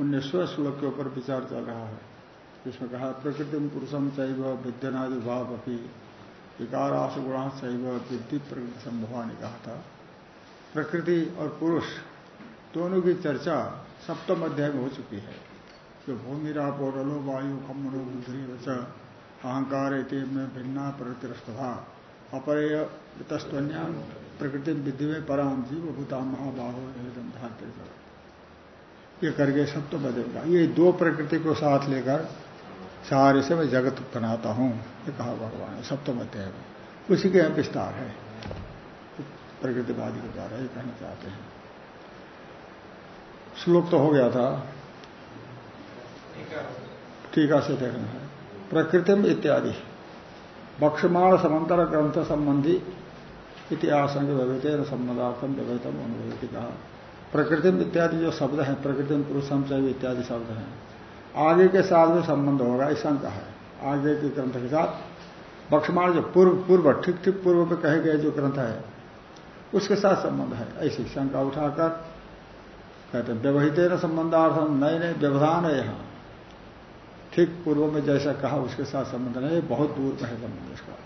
उन्नीसवें श्लोक के ऊपर विचार चल रहा है। जिसमें कहा, प्रकृति पुरुषम चैव विद्यनादि भाव अपनी विकाराश गुणा चैव विद्धि प्रकृति संभवा ने कहा था प्रकृति और पुरुष दोनों की चर्चा सप्तम अध्याय में हो चुकी है। जो भूमि, रापो रलो वायु कमनो बुद्धि वच अहंकार में भिन्ना प्रकृतिरस्तभा अपरेय तस्वन्याम प्रकृति विधि में पराम जीव भूता महाबाहो एकदम ये करके सप्तम अध्याय का ये दो प्रकृति को साथ लेकर सारे से मैं जगत बनाता हूँ, ये कहा भगवान ने सप्तम अध्याय में उसी के यहाँ विस्तार है। प्रकृतिवादी के द्वारा ये कहना चाहते हैं। श्लोक तो हो गया था। टीका से देखना है। प्रकृतिम इत्यादि। बक्षमाण समंतर ग्रंथ संबंधी इतिहास व्यवहित संबंधार्थम व्यवहितम कहा प्रकृतिम इत्यादि जो शब्द हैं, प्रकृतिम पुरुषम चाहिए इत्यादि शब्द हैं। आगे के साथ में संबंध होगा ऐसा है। आगे के ग्रंथ के साथ बक्षमाण जो पूर्व पूर्व, ठीक ठीक पूर्व में कहे गए जो ग्रंथ है, उसके साथ संबंध है। ऐसी शंका उठाकर कहते हैं, व्यवहित न संबंधार्थम नए नए व्यवधान है यहाँ। ठीक पूर्व में जैसा कहा, उसके साथ संबंध नहीं, बहुत दूर में है संबंध इसका।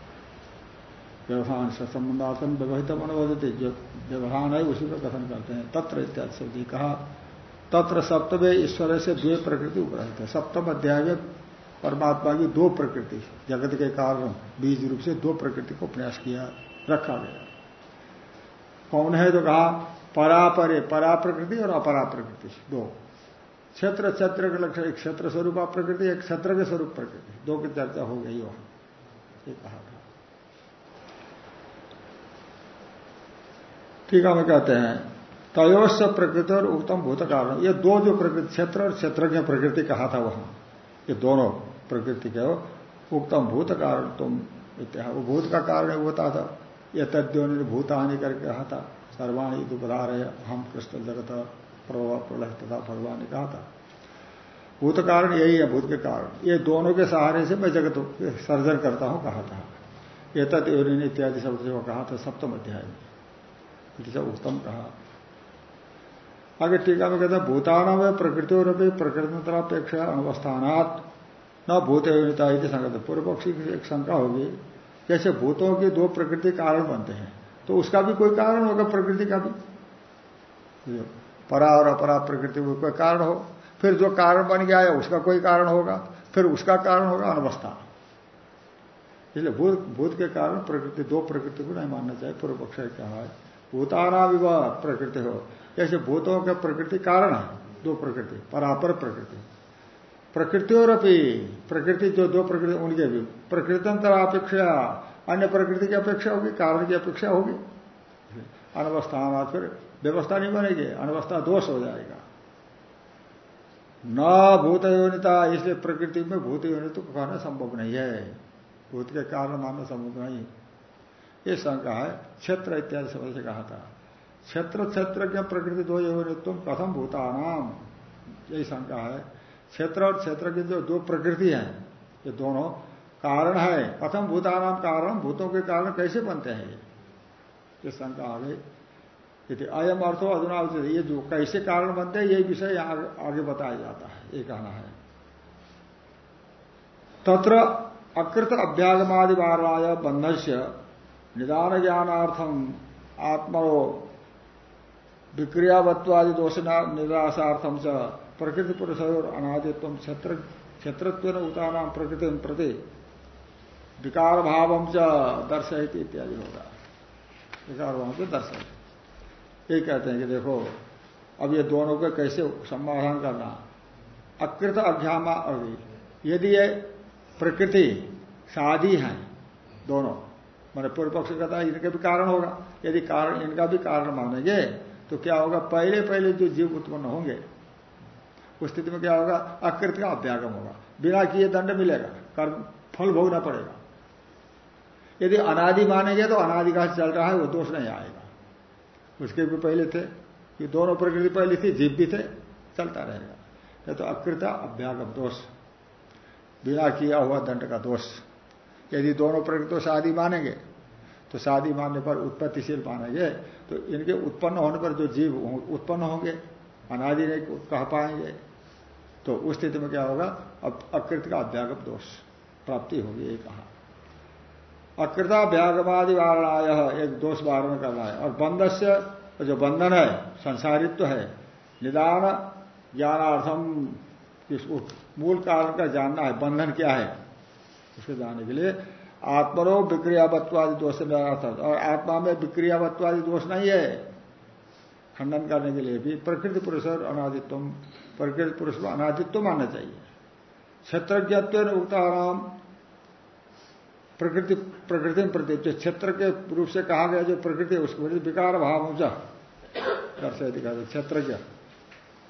व्यवधान से संबंधार्थम व्यवहित अनुवादित। जो व्यवधान है, उसी को कथन करते हैं। तत्र इत्यादि शब्द कहा। तत्र सप्तमे ईश्वर से द्वे प्रकृति उपरहित है। सप्तम अध्याय में परमात्मा की दो प्रकृति, जगत के कारण बीज रूप से दो प्रकृति को प्रयास किया, रखा गया। कौन है तो कहा? परापरे परा प्रकृति और अपरा प्रकृति दो। क्षेत्र क्षेत्र के लक्ष्य, एक क्षेत्र स्वरूप प्रकृति एक क्षेत्र के स्वरूप प्रकृति। दो की चर्चा हो गई वहाँ। ये कहा। ठीक है कहते हैं तयोश प्रकृति और उत्तम भूत कारण। ये दो जो प्रकृति, क्षेत्र और क्षेत्रज्ञ प्रकृति कहा था वहाँ। ये दोनों प्रकृति के उत्तम भूत कारण तुम वो भूत का कारण होता था। ये तद्यो ने भूतानि करके कहा था। सर्वाणी दुपधार है हम कृष्ण जगत प्रभा प्रलय तथा भगवान ने कहा था। भूत कारण यही है, भूत के कारण। ये दोनों के सहारे से मैं जगत सर्जन करता हूँ, कहा था। ये तत्न इत्यादि शब्द से वो कहा था, सप्तम अध्याय में। उत्तम कहा। आगे टीका में कहते हैं, भूतान में प्रकृति और प्रकृतितरापेक्षा अनवस्थानात न भूत संगत। पूर्व पक्षी की एक शंका होगी, जैसे भूतों की दो प्रकृति कारण बनते हैं तो उसका भी कोई कारण होगा प्रकृति का भी? परा और अपरा प्रकृति में कोई कारण हो, फिर जो कारण बन गया है उसका कोई कारण होगा, फिर उसका कारण होगा अनवस्था इसलिए भूत भूत के कारण प्रकृति, दो प्रकृति को नहीं मानना चाहिए, पूर्व पक्ष कहा है। भूताना विवाह प्रकृति हो। जैसे भूतों का प्रकृति कारण है, दो प्रकृति, परापर प्रकृति। प्रकृति और अपनी प्रकृति जो दो प्रकृति, उनके भी। प्रकृतंतर अपेक्षा अन्य प्रकृति की अपेक्षा होगी, कारण की अपेक्षा होगी। अनवस्था फिर व्यवस्था नहीं बनेगी, अनवस्था दोष हो जाएगा। न भूत योनिता इसलिए प्रकृति में भूत योनित को कहना संभव नहीं है। भूत के कारण मानना संभव नहीं। ये शंका है, क्षेत्र इत्यादि शब्द से कहा था। क्षेत्र क्षेत्र के प्रकृति दो योनित्व कथम भूतानाम। यही शंका है। क्षेत्र और क्षेत्र की जो दो प्रकृति है, ये दोनों कारण है। कथम भूतानाम कारण, भूतों के कारण कैसे बनते हैं ये? ये शंका आ गई अयम अर्थो अधुना ये जो कैसे कारण बनते हैं यही विषय आगे बताया जाता है। ये कहना है। तत्र अकृत अभ्यागमादि वाराय बंध से निदान ज्ञानार्थम आत्मो विक्रियावत्वादि दोष निराशार्थम च प्रकृति पुरुष और अनादित्व क्षेत्र क्षेत्रत्व उताना प्रकृति प्रति विकार भाव च दर्शहित इत्यादि होगा विकार भाव से दर्शहित यही कहते हैं कि देखो, अब ये दोनों का कैसे समाधान करना अकृत अभ्यामा अभी। यदि ये प्रकृति शादी है, दोनों मैंने पूर्व पक्ष कहता है इनका भी कारण होगा। यदि कारण, इनका भी कारण मानेंगे तो क्या होगा? पहले पहले जो जीव उत्पन्न होंगे, उस स्थिति में क्या होगा? अकृत का अभ्यागम होगा। बिना किए दंड मिलेगा। कर्म, फल भोगना पड़ेगा। यदि अनादि मानेंगे तो अनादि का चल रहा है, वो दोष नहीं आएगा। उसके भी पहले थे। कि दोनों प्रकृति पहले थी, जीव भी थे, चलता रहेगा। ये तो अकृत अभ्यागम दोष। बिना किया हुआ दंड का दोष। यदि दोनों प्रकृति तो शादी मानेंगे तो शादी मानने पर उत्पत्तिशील मानेंगे तो इनके उत्पन्न होने पर जो जीव उत्पन्न होंगे, अनादि नहीं कह पाएँगे तो उस स्थिति में क्या होगा? अब अकृत का अभ्यागम दोष प्राप्ति होगी, ये कहा। अकृता व्यागमादि वारणाय एक दोष वारण करना है, और बंध से जो बंधन है, संसारित्व तो है, निदान ज्ञानार्थम मूल कारण का जानना है, बंधन क्या है? उसको जानने के लिए। आत्मरो विक्रियावत्वादि दोष से और आत्मा में विक्रियावत्वादि दोष नहीं है। खंडन करने के लिए भी प्रकृति पुरुष और अनादित्व। प्रकृति पुरुष को अनादित्व मानना चाहिए। क्षेत्रज्ञत्व उक्ताराम। प्रकृति प्रकृति में प्रति जो क्षेत्र के रूप से कहा गया, जो प्रकृति उसको विकार भाव से दिखा क्षेत्रज्ञ।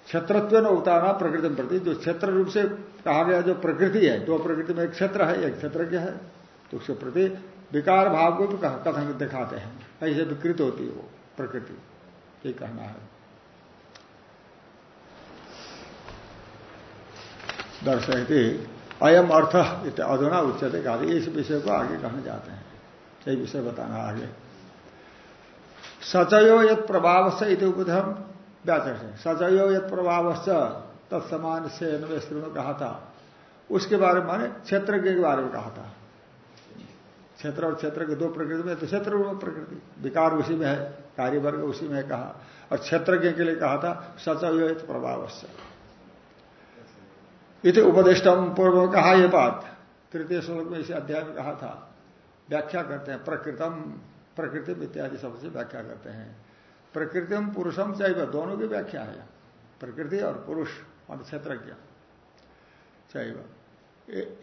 क्षेत्रत्व न उतारना प्रकृति में प्रति जो क्षेत्र रूप से कहा गया, जो प्रकृति है दो प्रकृति में एक क्षेत्र है, एक क्षेत्र क्षेत्रज्ञ है? तो उसके प्रति विकार भाव को भी कथन दिखाते हैं। ऐसे विकृत होती है वो प्रकृति। ये कहना है। दर्शयती, अयम अर्थ अधुना उच्चते कहा इस विषय को आगे कहने जाते हैं। यही विषय बताना आगे। सचयो यद प्रभाव से इति उपधम व्याचर से। सचयो यद प्रभाव तत्समान से स्त्री में कहा था। उसके बारे में माने क्षेत्र के बारे में कहा था। क्षेत्र और क्षेत्र के दो प्रकृति में तो क्षेत्र प्रकृति। विकार उसी में है कार्य वर्ग उसी में कहा। और क्षेत्रज्ञ के लिए कहा था सचयो प्रभाव इति उपदिष्टम पूर्व कहा यह बात। तृतीय श्लोक में इसे अध्याय में कहा था। व्याख्या करते हैं, प्रकृतम प्रकृति इत्यादि शब्द से व्याख्या करते हैं। प्रकृतिम पुरुषम चाहिए दोनों की व्याख्या है। प्रकृति और पुरुष और क्षेत्रज्ञ चाहिए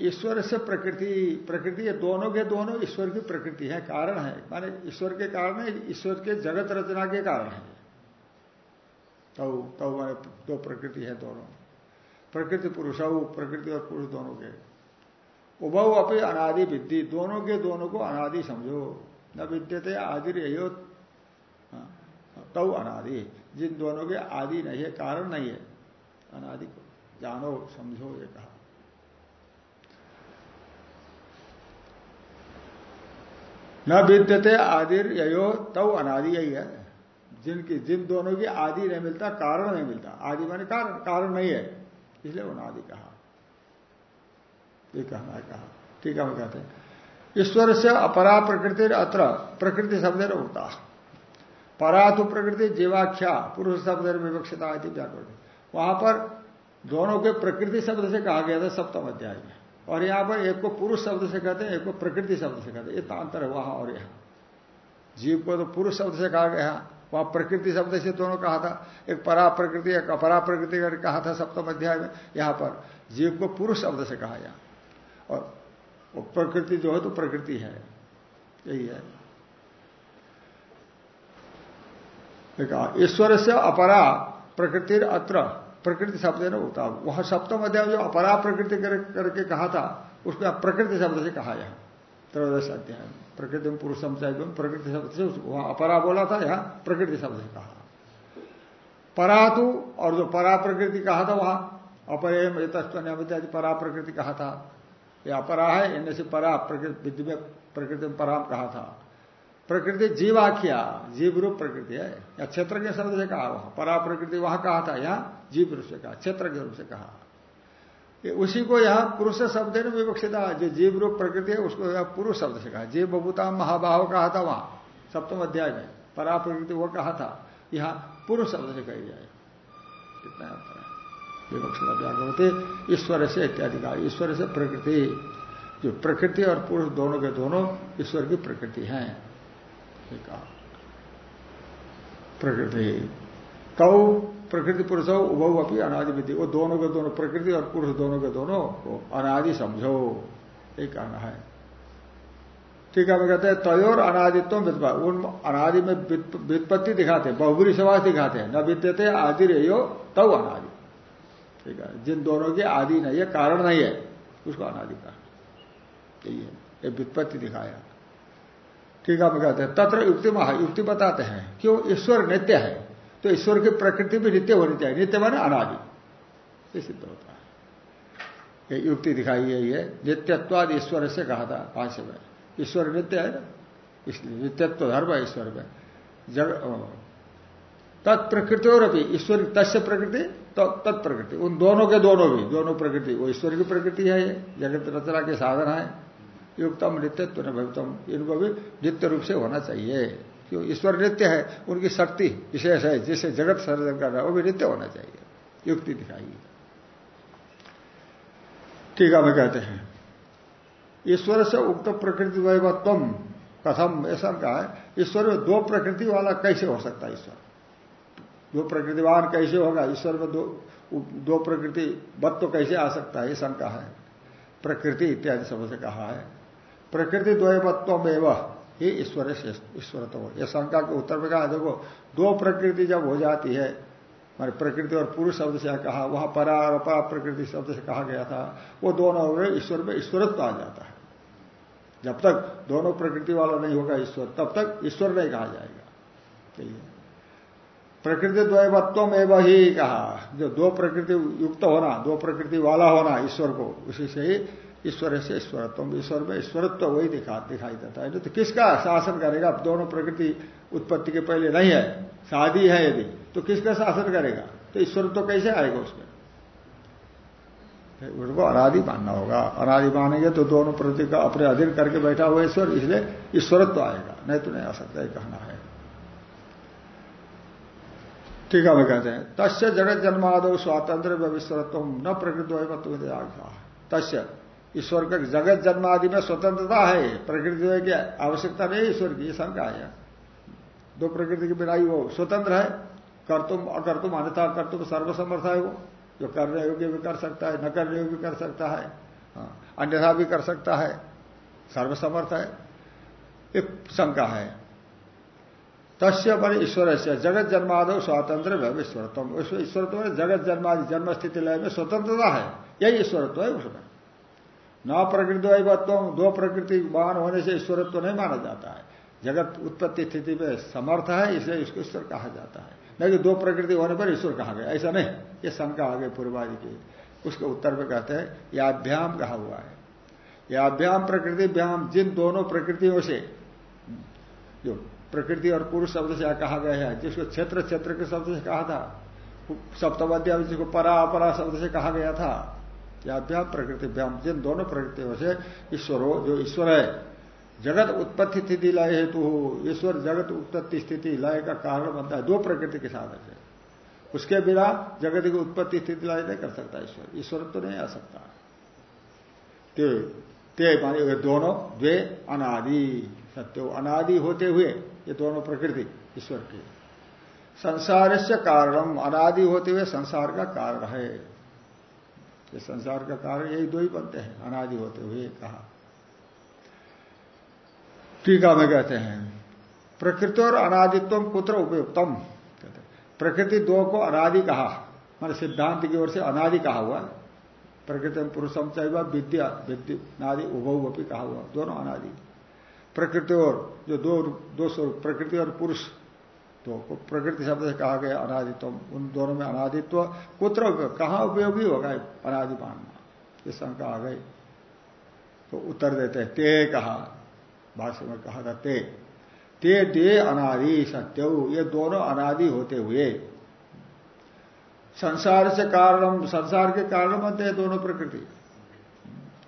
ईश्वर से प्रकृति प्रकृति ये दोनों के दोनों ईश्वर की प्रकृति है कारण है। माने ईश्वर के कारण है ईश्वर के जगत रचना के कारण है। तो तो माने दो प्रकृति है दोनों। प्रकृति पुरुष प्रकृति और पुरुष दोनों के। उभव अपनी अनादि विद्धि दोनों के दोनों को अनादि समझो। न विद्यते आदि हाँ, तव अनादि। जिन दोनों के आदि नहीं है, कारण नहीं है। अनादि को जानो, समझो, ये कहा। न विद्यते आदिर यो तव अनादि यही है। जिनकी, जिन दोनों की आदि नहीं मिलता, कारण नहीं मिलता। आदि माने कारण कारण नहीं है। इसलिए अनादि कहा। ये कहना है, कहा। ठीक है, हम कहते हैं। ईश्वर से अपरा प्रकृति अत्र, प्रकृति शब्द उठता परा तो प्रकृति जीवाख्या, पुरुष शब्द विवक्षिता आदि व्याकृति वहाँ पर दोनों के प्रकृति शब्द से कहा गया था, सप्तम अध्याय में। और यहाँ पर एक को पुरुष शब्द से कहते हैं, एक को प्रकृति शब्द से कहते हैं। इतना अंतर है वहाँ और यहाँ। जीव को तो पुरुष शब्द से कहा गया, वहाँ प्रकृति शब्द से दोनों कहा था। एक परा प्रकृति एक अपरा प्रकृति कहा था सप्तम अध्याय में, यहाँ पर जीव को पुरुष शब्द से कहा गया। और प्रकृति जो है तो प्रकृति है। यही है। ईश्वर से अपरा प्रकृति अत्र, प्रकृति शब्द न होता वह सप्तम अध्याय जो अपरा प्रकृति करके कहा था उसको प्रकृति शब्द से कहा यहाँ, त्रयोदश अध्याय प्रकृति में पुरुषम चाहिए प्रकृति शब्द से वहाँ अपरा बोला था, यहाँ प्रकृति शब्द से कहा। परातु और जो परा प्रकृति कहा था वहाँ, अपरेम तत्व परा प्रकृति कहा था, ये अपरा है, इनमें से परा प्रकृति विधि में प्रकृति में पराम कहा था। प्रकृति जीवाख्या जीव रूप प्रकृति है। या क्षेत्र के शब्द से कहा वहाँ परा प्रकृति वहाँ कहा था, यहाँ जीव रूप से कहा क्षेत्र के रूप से कहा। उसी को यहाँ पुरुष शब्द ने विवक्षिता जो जीव रूप प्रकृति है, उसको यहाँ पुरुष शब्द से कहा। जीव बबूता महाबाह कहा था वहाँ, सप्तम अध्याय में परा प्रकृति वो कहा था, यहाँ पुरुष शब्द से कही जाए। कितना अंतर है? विवक्षता व्याग ईश्वर से इत्यादि कहा। ईश्वर से प्रकृति, जो प्रकृति और पुरुष दोनों के दोनों ईश्वर की प्रकृति है। कहा। प्रकृति। कौ प्रकृति पुरुष उभव अपनी अनादि विधि। वो दोनों के दोनों, प्रकृति और पुरुष दोनों के दोनों को अनादि समझो। ये कहना है। ठीक है कहते हैं, तयोर अनादित्व विद्वा उन अनादि में व्युत्पत्ति दिखाते बहुबुरी समाज दिखाते हैं। न विद्यते, आदि रे यो तव अनादि। ठीक है, जिन दोनों के आदि नहीं है, कारण नहीं है, उसको अनादि कहा। यही है। ये वित्पत्ति दिखाया। ठीक है कहते हैं, तत्र युक्ति महा युक्ति बताते हैं, क्यों ईश्वर नित्य है? तो ईश्वर की प्रकृति भी नित्य होनी चाहिए, नित्य माने अनादि। ये सिद्ध होता है। ये युक्ति दिखाई है, नित्यत्वाद ईश्वर से कहा था भाष्य में। ईश्वर नित्य है ना? इसलिए नित्यत्व धर्म है ईश्वर में। जग तत्प्रकृति और अभी ईश्वर तस्य प्रकृति तो तत्प्रकृति। उन दोनों के दोनों भी, दोनों प्रकृति, वो ईश्वर की प्रकृति है ये, जगत रचना के साधन है। युक्तम नित्यत्व न इनको भी नित्य रूप से होना चाहिए। क्यों? ईश्वर नित्य है, उनकी शक्ति विशेष है, जिसे जगत सर्जन कर रहा है, वो भी नित्य होना चाहिए। युक्ति दिखाइए। ठीक है कहते हैं। ईश्वर से उक्त प्रकृति वैवत्व कथम, ऐसा कहा है। ईश्वर में दो प्रकृति वाला कैसे हो सकता है ईश्वर? दो प्रकृतिवान कैसे होगा? ईश्वर में दो दो प्रकृति बद तो कैसे आ सकता है? ये शंका है। प्रकृति इत्यादि सबसे कहा है। प्रकृति द्वयवत्व वह ही ईश्वर ईश्वर तो यह शंका के उत्तर में कहा, देखो, दो प्रकृति जब हो जाती है, मान प्रकृति और पुरुष शब्द से कहा, वहाँ परा और अपरा प्रकृति शब्द से कहा गया था, वो दोनों हो गए, ईश्वर में ईश्वरत्व आ जाता है। जब तक दोनों प्रकृति वाला नहीं होगा ईश्वर, तब तक ईश्वर नहीं कहा जाएगा। प्रकृति द्वैवत्व में वही कहा, जो दो प्रकृति युक्त होना, दो प्रकृति वाला होना ईश्वर को, उसी से ही ईश्वर से ईश्वरत्व, ईश्वर में ईश्वरत्व वही दिखा, दिखाई देता है। तो किसका शासन करेगा? दोनों प्रकृति उत्पत्ति के पहले नहीं है, शादी है यदि तो किसका शासन करेगा? तो ईश्वर तो कैसे आएगा उसमें? उनको अनादि मानना होगा। अनादि मानेंगे तो दोनों प्रति का अपने अधीन करके बैठा हुआ ईश्वर, इसलिए ईश्वरत्व तो आएगा। नहीं तो नहीं आ सकता कहना है। ठीक है कहते हैं, तस्य जगत जन्मादो स्वातंत्र व्यविश्वरत्व न प्रकृति तस्य ईश्वर का जगत जन्म आदि में स्वतंत्रता है। प्रकृति की आवश्यकता नहीं ईश्वर की शंका है। दो प्रकृति के बिना ही वो स्वतंत्र है। कर्तुम अकर्तुम अन्यथा कर्तुम सर्वसमर्थ है वो। जो करने योग्य भी कर सकता है न करने योग्य भी कर सकता है। हाँ, अन्यथा भी कर सकता है। सर्वसमर्थ है। एक शंका है। तस्य पर ईश्वर से जगत जन्मादो स्वातंत्र ईश्वरत्व ईश्वरत्व जगत जन्मादि जन्म स्थिति लय में स्वतंत्रता है। यही ईश्वरत्व है उसमें। न प्रकृति वैवत्व दो प्रकृति वाहन होने से ईश्वरत्व नहीं माना जाता है। जगत उत्पत्ति स्थिति में समर्थ है इसलिए इसको ईश्वर कहा जाता है। नहीं दो प्रकृति होने पर ईश्वर कहा गया। ऐसा नहीं। ये शंका आ गई पूर्वादि की। उसके उत्तर में कहते हैं, याभ्याम कहा हुआ है। याभ्याम प्रकृति व्याम जिन दोनों प्रकृतियों से, जो प्रकृति और पुरुष शब्द से कहा गया है, जिसको क्षेत्र क्षेत्र के शब्द से कहा था सप्तमध्या जिसको परा अपरा शब्द से कहा गया था याभ्याम प्रकृति व्याम जिन दोनों प्रकृतियों से ईश्वर हो जो ईश्वर है, जगत उत्पत्ति स्थिति लय हेतु हो ईश्वर जगत उत्पत्ति स्थिति लय का कारण बनता है, दो प्रकृति के साधन से उसके बिना जगत की उत्पत्ति स्थिति लय नहीं कर सकता ईश्वर। ईश्वर तो नहीं आ सकता। ते ते माने दोनों द्वे अनादि, सत्य अनादि होते हुए, ये दोनों प्रकृति ईश्वर की। संसार से कारणम, अनादि होते हुए संसार का कारण है। ये संसार का कारण यही दो ही बनते हैं, अनादि होते हुए कहा। टीका में कहते हैं, प्रकृति और अनादित्व पुत्र उपयुक्तम। कहते प्रकृति दो को अनादि कहा, मान सिद्धांत की ओर से अनादि कहा हुआ प्रकृति पुरुषम चाहिए विद्या विद्युनादि उभवी कहा हुआ, दोनों अनादि। प्रकृति और जो दो दो स्वरूप, प्रकृति और पुरुष तो प्रकृति शब्द से कहा गया अनादित्व। उन दोनों में अनादित्व, कुत्र कहाँ उपयोगी होगा अनादि मानना ये शंका आ गई। तो उत्तर देते हैं, ते कहा। भाष्य में कहा था, ते। ते दे अनादि, सत्य ये दोनों अनादि होते हुए, संसार से कारण संसार के कारण बनते हैं दोनों प्रकृति।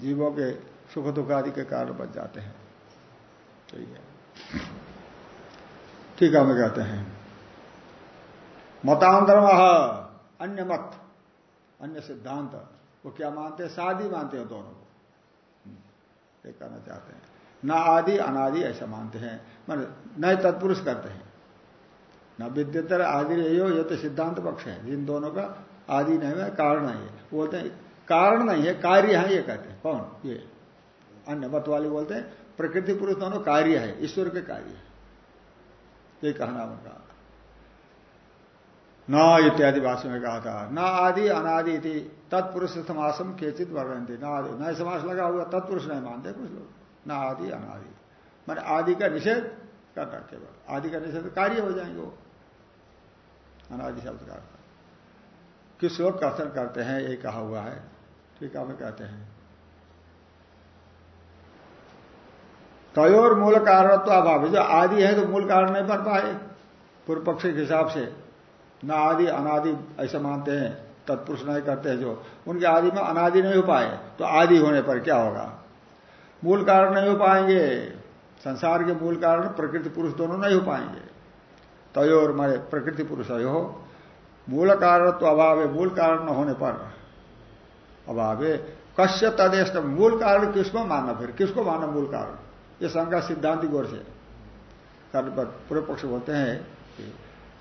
जीवों के सुख दुख आदि के कारण बन जाते हैं। ठीक है। ठीक है कहते हैं। मतांतर अन्य मत, अन्य सिद्धांत। वो क्या मानते हैं? शादी मानते हैं दोनों को। ये कहना चाहते हैं। न आदि, अनादि ऐसा मानते हैं। मान नए तत्पुरुष करते हैं। न विद्युतर आदि हो ये तो सिद्धांत पक्ष है। जिन दोनों का आदि नहीं है, कारण नहीं है। बोलते हैं, कारण नहीं है, कार्य है, ये कहते हैं। कौन? ये। अन्य मत वाले बोलते हैं, प्रकृति पुरुष दोनों कार्य है, ईश्वर के कार्य है। ये कहना उनका न इत्यादि भाषा में कहा था। न आदि, अनादि थी तत्पुरुष समासम केचित थी न आदि, न समास लगा हुआ, तत्पुरुष नहीं मानते कुछ लोग। न आदि, अनादि। मैंने आदि का निषेध करना केवल। आदि का निषेध कार्य हो जाएँगे वो। अनादि शब्द का किस लोग कथन करते हैं, ये कहा हुआ है। ठीक है कहते हैं। तयोर मूल कारणत्व अभाव जो आदि है तो मूल कारण नहीं बन पाए पूर्व पक्ष के हिसाब से न आदि, अनादि ऐसा मानते हैं, तत्पुरुष नहीं करते हैं जो। उनके आदि में अनादि नहीं हो पाए तो आदि होने पर क्या होगा? मूल कारण नहीं हो पाएँगे। संसार के मूल कारण प्रकृति पुरुष दोनों नहीं हो पाएँगे। तयोर मारे प्रकृति पुरुष हो मूल कारण तो अभाव है मूल कारण न होने पर अभाव। है कश्य तदेश मूल कारण किसको मानना फिर? किसको मानना मूल कारण? ये शंका सिद्धांति गौर से पूर्व पक्ष बोलते हैं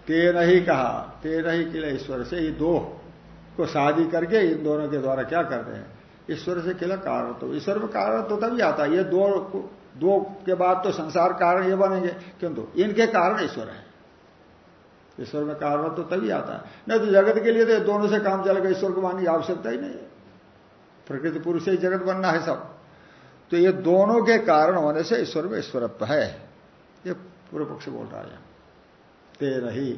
तेन ही कहा, तेन ही किला ईश्वर से ये दो को शादी करके इन दोनों के द्वारा क्या करते हैं? ईश्वर से किला कारण तो ईश्वर में कारण तो तभी आता है। ये दो दो के बाद तो संसार कारण ये बनेंगे, किंतु इनके कारण ईश्वर है। ईश्वर में कारण तो तभी आता है। नहीं तो जगत के लिए तो दोनों से काम चलेगा, ईश्वर को मानने की आवश्यकता ही नहीं है। प्रकृति पुरुष से जगत बनना है सब। तो ये दोनों के कारण होने से ईश्वर में ईश्वरत्व है। ये पूर्व पक्ष बोल रहा है। तेर ही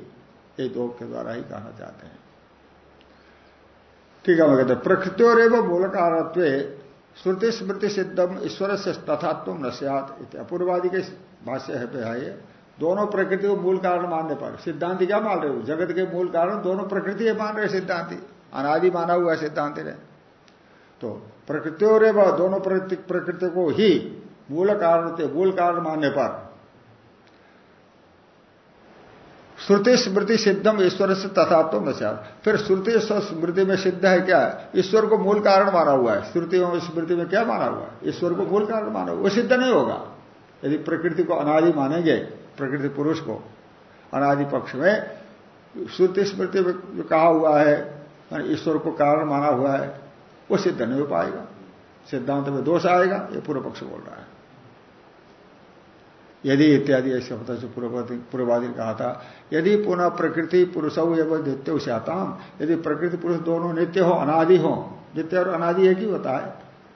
ये दो के द्वारा ही कहना चाहते हैं। ठीक है मैं कहते प्रकृति और एवं मूल कारणत्व श्रुति स्मृति सिद्धम ईश्वर से तथात्व नश्यात अपूर्वादि के भाष्य है पे है ये दोनों प्रकृति को मूल कारण मानने पर सिद्धांति क्या मान रहे हो? जगत के मूल कारण दोनों प्रकृति मान रहे सिद्धांति। अनादि माना हुआ सिद्धांति ने। तो प्रकृति और दोनों प्रकृति प्रकृति को ही मूल कारण थे मूल कारण मानने पर। श्रुति स्मृति सिद्धम ईश्वर से तथात्व नचार फिर श्रुति स्मृति में सिद्ध है क्या? ईश्वर को मूल कारण माना हुआ है। श्रुति और स्मृति में क्या माना हुआ है? ईश्वर को मूल कारण माना हुआ वो सिद्ध नहीं होगा। यदि प्रकृति को अनादि मानेंगे, प्रकृति पुरुष को, अनादि पक्ष में, श्रुति स्मृति में कहा हुआ है, ईश्वर को कारण माना हुआ है। वो सिद्ध नहीं हो पाएगा। सिद्धांत में दोष आएगा, ये पूर्व पक्ष बोल रहा है। यदि इत्यादि ऐसे होता जो पूर्ववादी ने कहा था, यदि पुनः प्रकृति पुरुष एवं नित्य श्याताम यदि प्रकृति पुरुष दोनों नित्य हो, अनादि हो, नित्य और अनादि एक ही होता है,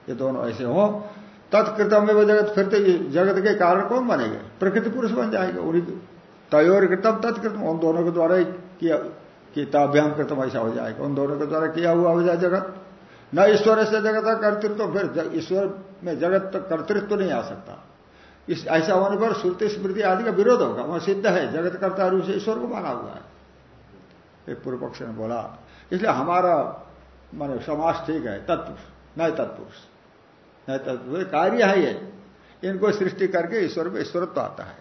ये दोनों ऐसे हो, तत्कृतम एवं जगत फिर तो जगत के कारण कौन बनेंगे? प्रकृति पुरुष बन जाएँगे, उन्हीं तयोर कृतम, तत्कृतम, उन दोनों के द्वारा किया कि ताभ्याम कृतम, ऐसा हो जाएगा। उन दोनों के द्वारा किया हुआ हो जाए जगत। न ईश्वर से जगत का कर्तृत्व, फिर ईश्वर में जगत कर्तृत्व नहीं आ सकता। इस ऐसा होने पर श्रुति, स्मृति आदि का विरोध होगा। वहाँ सिद्ध है, जगत कर्ता रूप से ईश्वर को माना हुआ है। एक पूर्व पक्ष ने बोला। इसलिए हमारा, माने समाज ठीक है, तत्पुरुष न तत्पुरुष। न तत्पुरुष कार्य है ये। इनको सृष्टि करके ईश्वर में ईश्वरत्व आता है।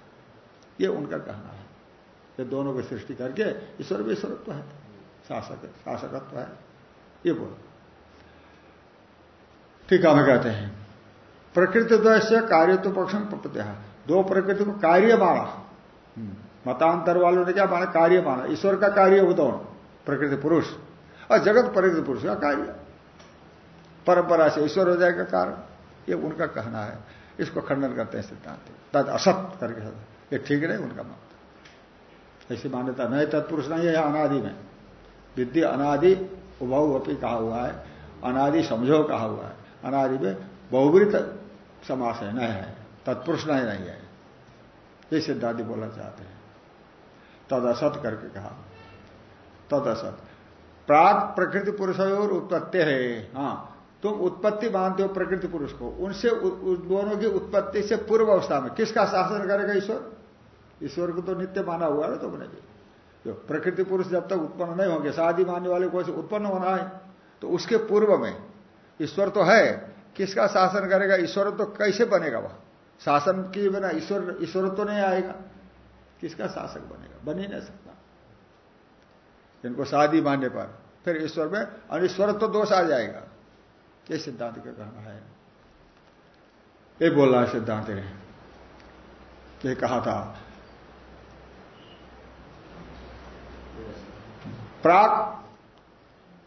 ये उनका कहना है। ये दोनों को सृष्टि करके ईश्वर में ईश्वरत्व है। शासक, शासकत्व है। ये बोलो। है हमें कहते हैं। प्रकृति द्वय कार्य तो पक्ष में प्रत्या दो प्रकृति को कार्य माना हम्म। मतांतर वालों ने क्या माना कार्य माना ईश्वर का कार्य हो दोनों। प्रकृति पुरुष और जगत प्रकृति पुरुष का कार्य। परंपरा से ईश्वर हो जाएगा कारण। ये उनका कहना है। इसको खंडन करते हैं सिद्धांत। तद असत करके ये ठीक नहीं, उनका मत। ऐसी मान्यता नहीं, तत्पुरुष नहीं है अनादि में। विद्या अनादि उभव अपनी कहा हुआ है। अनादि समझो कहा हुआ है। अनादि में बहुवृत समास है, नहीं है, तत्पुरुष नहीं नहीं है। ये सिद्धांति बोलना चाहते हैं। तद असत करके कहा। तद असत प्राग प्रकृति पुरुष और उत्पत्ति है। हाँ तुम उत्पत्ति मानते हो प्रकृति पुरुष को। उनसे दोनों की उत्पत्ति से पूर्व अवस्था में। किसका शासन करेगा ईश्वर? ईश्वर को तो नित्य माना हुआ है तुमने भी। जो प्रकृति पुरुष जब तक उत्पन्न नहीं होंगे, शादी मानने वाले को उत्पन्न होना है तो उसके पूर्व में ईश्वर तो है, किसका शासन करेगा? ईश्वर तो कैसे बनेगा वह? शासन की बिना ईश्वर ईश्वर तो नहीं आएगा। किसका शासक बनेगा? बन ही नहीं सकता। इनको शादी मानने पर, फिर ईश्वर में अनिश्वर तो दोष आ जाएगा। ये सिद्धांत का कहना है। ये बोल रहा है। सिद्धांत ने ये कहा था। प्राक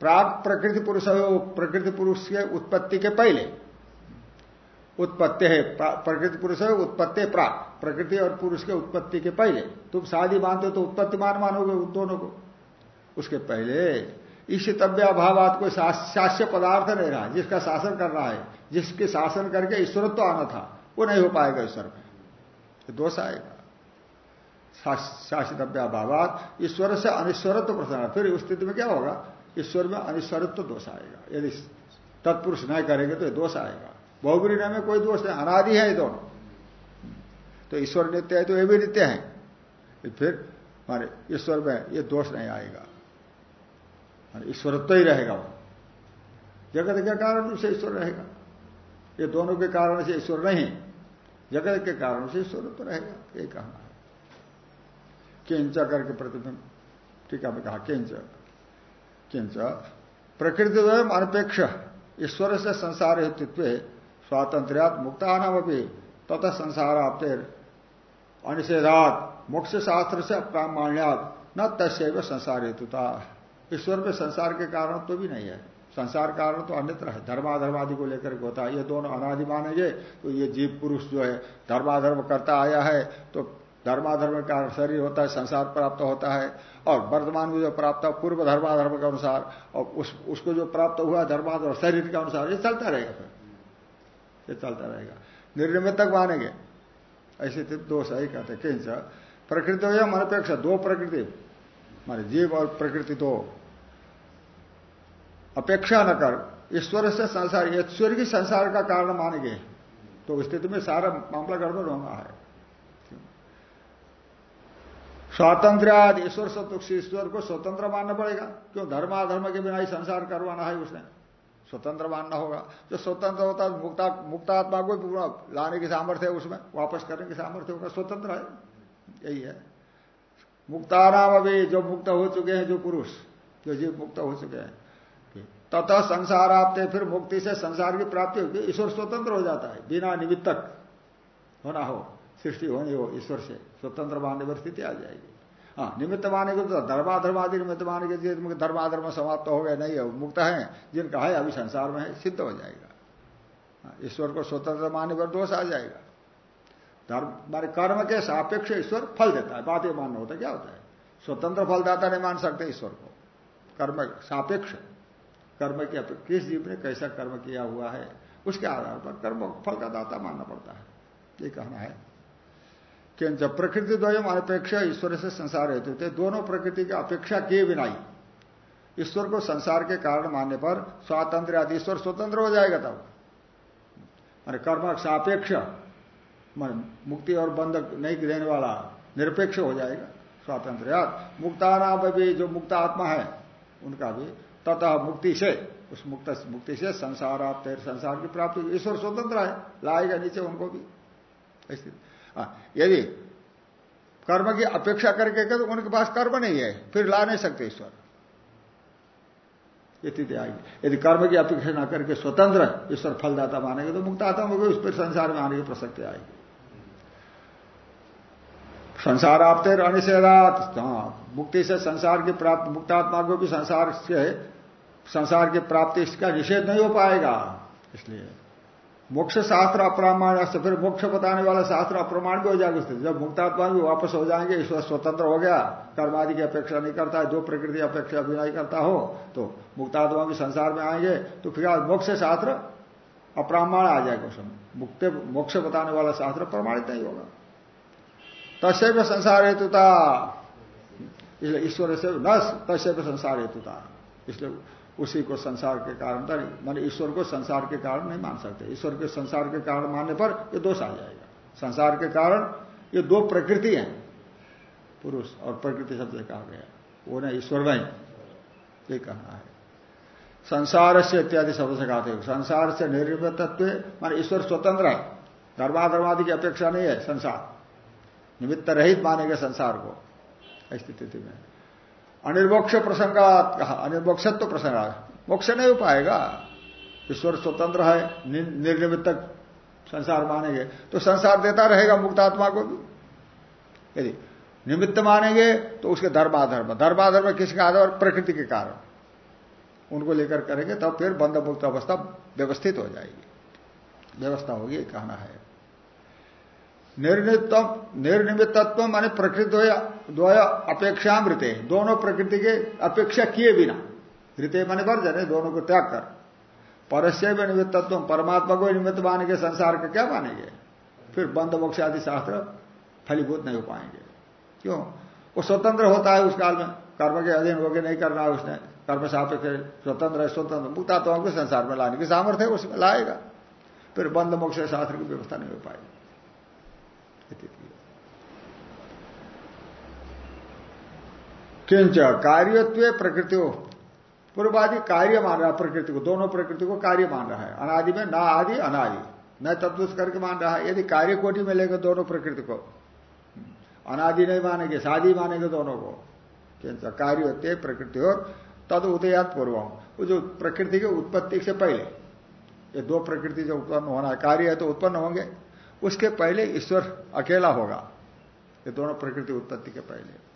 प्राग प्रकृति पुरुष है प्रकृति पुरुष के उत्पत्ति के पहले। उत्पत्ति है प्रकृति पुरुष है, उत्पत्ति प्राग प्रकृति और पुरुष के उत्पत्ति के पहले। तुम शादी मानते हो तो उत्पत्ति मान मानोगे उन दोनों को। उसके पहले अभावात कोई शास्य पदार्थ नहीं रहा, जिसका शासन कर रहा है, जिसके शासन करके ईश्वरत्व तो आना था, वो नहीं हो पाएगा ईश्वर में। दोष आएगा। शासितव्य ईश्वर से अनिश्वरत्व प्रश्न फिर उस स्थिति में क्या होगा? ईश्वर में अनिश्वरत्व दोष आएगा। यदि तत्पुरुष नहीं करेंगे तो दोष आएगा। बहुबरी न में कोई दोष नहीं, अनादि है ये दोनों। तो ईश्वर नित्य है तो ये भी नित्य है। फिर मारे ईश्वर में ये दोष नहीं आएगा। ईश्वरत्व तो ही रहेगा वो। जगत के कारण से ईश्वर रहेगा। ये दोनों के कारण से ईश्वर नहीं। जगत के कारण से ईश्वर तो रहेगा, ये कहना है। किंच करके प्रतिबिंब, टीका में कहा किंच किंच प्रकृति अनपेक्ष ईश्वर से संसार हेतुत्व स्वातंत्र्यात मुक्ता नाम अभी तथा संसार आपते अनिषेधात मोक्ष शास्त्र से प्रामाण्यात न तस्व संसार हेतुता ईश्वर में संसार के कारण तो भी नहीं है। संसार कारण तो अन्यत्र है। धर्माधर्म आदि को लेकर होता है। ये दोनों अनादि मानेंगे तो ये जीव पुरुष जो है, धर्माधर्म करता आया है तो धर्माधर्म के का शरीर होता है संसार प्राप्त होता है और वर्तमान में जो प्राप्त पूर्व धर्माधर्म के अनुसार और उस, उसको जो प्राप्त हुआ धर्माधर्म शरीर के अनुसार ये चलता रहेगा फिर। ये चलता रहेगा। निर्निमित तक मानेंगे। ऐसे तो दोष है कहते किंच प्रकृति हो या मनपेक्षा दो प्रकृति। माने जीव और प्रकृति दो। अपेक्षा न कर। ईश्वर से संसार ईश्वर की संसार का कारण मानेंगे। तो स्थिति में सारा मामला गड़बड़ होना है। स्वातंत्र आदि ईश्वर सतुष ईश्वर को स्वतंत्र मानना पड़ेगा। क्यों? धर्माधर्म के बिना ही संसार करवाना है उसने। स्वतंत्र मानना होगा। जो स्वतंत्र होता है, मुक्ता मुक्तात्मा को पूरा लाने की सामर्थ्य है उसमें, वापस करने की सामर्थ्य होगा। स्वतंत्र है। यही है। मुक्ताराम अभी जो मुक्त हो चुके हैं, जो पुरुष, जो जीव मुक्त हो चुके हैं तथा संसार आपते फिर मुक्ति से संसार की प्राप्ति होगी। ईश्वर स्वतंत्र हो जाता है, बिना निमित्तक होना हो, सृष्टि होनी हो ईश्वर से, स्वतंत्र मानने पर स्थिति आ जाएगी। हाँ निमित्त माने को तो धर्माधर्म आदि निमित्त माने के धर्माधर्म समाप्त हो गए नहीं है मुक्त है जिनका है अभी संसार में है सिद्ध हो जाएगा। हाँ, ईश्वर को स्वतंत्र मानने पर दोष आ जाएगा। धर्म मारे कर्म के सापेक्ष ईश्वर फल देता है बात ये मानना होता है क्या होता है? स्वतंत्र फलदाता नहीं मान सकते ईश्वर को। कर्म सापेक्ष कर्म के किस जीव ने कैसा कर्म किया हुआ है उसके आधार पर कर्म फल का दाता मानना पड़ता है ये कहना है। किंच प्रकृति द्वयम अनपेक्षा ईश्वर से संसार हेतु थे, दोनों प्रकृति की अपेक्षा किए बिना ही। ईश्वर को संसार के कारण मानने पर स्वातंत्र आदि, ईश्वर स्वतंत्र हो जाएगा तब। मान कर्म सापेक्ष मुक्ति और बंध नहीं देने वाला निरपेक्ष हो जाएगा, स्वातंत्र मुक्ता नाम भी जो मुक्त आत्मा है, उनका भी तथा मुक्ति से, उस मुक्त मुक्ति से संसार आप संसार की प्राप्ति। ईश्वर स्वतंत्र है, लाएगा नीचे उनको भी। यदि कर्म की अपेक्षा करके तो उनके पास कर्म नहीं है, फिर ला नहीं सकते ईश्वर। स्थिति आएगी यदि कर्म की अपेक्षा न करके स्वतंत्र ईश्वर फलदाता मानेंगे तो मुक्त आत्मा को उस पर संसार में आने की प्रसक्ति आएगी। संसार आपते अनिषेधात हाँ मुक्ति से संसार की प्राप्त, मुक्तात्मा को भी संसार से, संसार की प्राप्ति इसका निषेध नहीं हो पाएगा, इसलिए मोक्ष शास्त्र अप्रमाण फिर मोक्ष बताने वाला शास्त्र अप्रमाण भी हो जाएगा स्थिति जब मुक्तात्मा भी वापस हो जाएँगे, ईश्वर स्वतंत्र हो गया कर्मादि की अपेक्षा नहीं करता है दो प्रकृति अपेक्षा भी नहीं करता हो तो मुक्तात्मा भी संसार में आएँगे तो फिर मोक्ष शास्त्र अप्रामाण आ जाएगा उस समय। मुक्त, मोक्ष बताने वाला शास्त्र प्रमाणित नहीं होगा। तस्व संसार हेतुता। इसलिए ईश्वर से न तस्व संसार हेतुता। इसलिए उसी को संसार के कारण मान ईश्वर को संसार के कारण नहीं मान सकते। ईश्वर के संसार के कारण मानने पर ये दोष आ जाएगा। संसार के कारण ये दो प्रकृति हैं। पुरुष और प्रकृति शब्द कहा गया वो नहीं ईश्वर नहीं ये कहना है। संसार से इत्यादि शब्द से कहते हैं। संसार से निर्मित तत्व मान ईश्वर स्वतंत्र है। धर्माधर्मादि की अपेक्षा नहीं है संसार। निमित्त रहित मानेंगे संसार को। स्थिति में अनिर्मोक्ष प्रसंगात कहा अनिर्मोक्षत्व प्रसंग। मोक्ष नहीं हो पाएगा। ईश्वर स्वतंत्र है निर्निमित्त संसार मानेंगे। तो संसार देता रहेगा मुक्तात्मा को भी। यदि निमित्त मानेंगे तो उसके धर्माधर्म। धर्माधर्म किसके आधार प्रकृति के कारण। उनको लेकर करेंगे, तब तो फिर बंद मुक्त अवस्था व्यवस्थित हो जाएगी। व्यवस्था होगी कहना है। निर्निमित्व निर्निमित्व माने प्रकृति द्वय अपेक्षा मृत्य दोनों प्रकृति के अपेक्षा किए बिना। ऋते माने वर्जन है दोनों को त्याग कर। परस्य में निमित्तत्व परमात्मा को निमित्त मानेंगे संसार का क्या मानेंगे? फिर बंद मोक्ष आदि शास्त्र फलीभूत नहीं हो पाएँगे। क्यों? वो स्वतंत्र होता है उस काल में। कर्म के अधीन होकर नहीं करना है उसने। कर्म सापेक्ष स्वतंत्र है, स्वतंत्र। मुक्तात्मा को संसार में लाने की सामर्थ्य उसमें लाएगा। फिर बंद मोक्ष शास्त्र की व्यवस्था नहीं हो पाएगी। किंच कार्यत्व प्रकृति पूर्वादि कार्य मान रहा प्रकृति को, दोनों प्रकृति को कार्य मान रहा है। अनादि में ना आदि, अनादि। न तत्व करके मान रहा है। यदि कार्य कोटि में लेगा दोनों प्रकृति को, अनादि नहीं मानेंगे शादी मानेंगे दोनों को कार्य होते प्रकृति और तद उदयात पूर्व वो जो प्रकृति के उत्पत्ति से पहले, ये दो प्रकृति जो उत्पन्न होना है, कार्य है तो उत्पन्न होंगे। उसके पहले ईश्वर अकेला होगा। ये दोनों प्रकृति उत्पत्ति के पहले।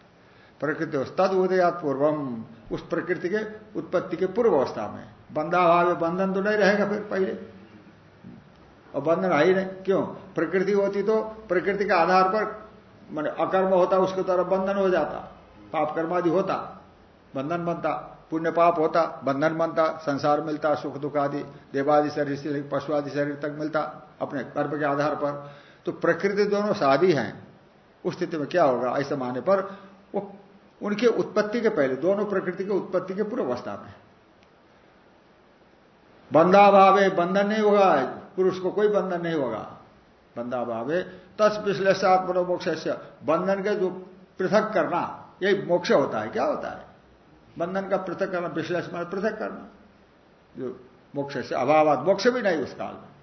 प्रकृति तद उदयात पूर्वम, उस प्रकृति के उत्पत्ति के पूर्व अवस्था में। बंधाभाव बंधन तो नहीं रहेगा फिर पहले। और बंधन है ही नहीं। क्यों? प्रकृति होती तो प्रकृति के आधार पर मान अकर्म होता, उसके द्वारा बंधन हो जाता। पाप कर्मादि होता, बंधन बनता, पुण्य पाप होता, बंधन बनता, संसार मिलता, सुख दुख आदि देवादि शरीर से पशु आदि शरीर तक मिलता। अपने कर्म के आधार पर। तो प्रकृति दोनों शादी हैं। उस स्थिति में क्या होगा? ऐसे माने पर वो उनके उत्पत्ति के पहले, दोनों प्रकृति के उत्पत्ति के पूर्व अवस्था में। बंधाभावे बंधन नहीं होगा, पुरुष को कोई बंधन नहीं होगा। बंधाभावे तस् विश्लेषात्मनो मोक्ष बंधन के जो पृथक करना, यही मोक्ष होता है। क्या होता है? बंधन का पृथक करना, विश्लेषण पृथक करना। जो मोक्ष से अभाव, मोक्ष भी नहीं उस काल में।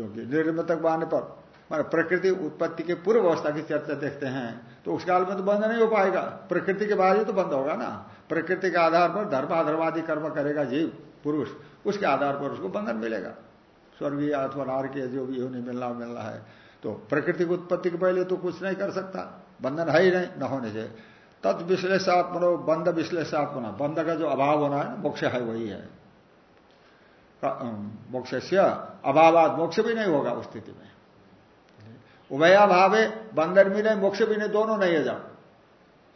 क्योंकि निर्मितक आने पर, मान प्रकृति उत्पत्ति के पूर्व अवस्था की चर्चा देखते हैं तो उस काल में तो बंद नहीं हो पाएगा। प्रकृति के बाद ही तो बंद होगा ना। प्रकृति के आधार पर धर्माधर्मादि कर्म करेगा जीव, पुरुष, उसके आधार पर उसको बंधन मिलेगा। स्वर्गीय अथवा नारकीय जो भी नहीं मिलना मिलना है तो प्रकृति की उत्पत्ति के पहले तो कुछ नहीं कर सकता। बंधन है ही नहीं, न होने से। तत् विश्लेषात्मनो बंद विश्लेषात्मना। बंद का जो अभाव होना है मोक्ष है, वही है। मोक्ष से अभावाद मोक्ष भी नहीं होगा उस स्थिति में। उभया भाव बंदर भी नहीं मोक्ष भी नहीं, दोनों नहीं है जब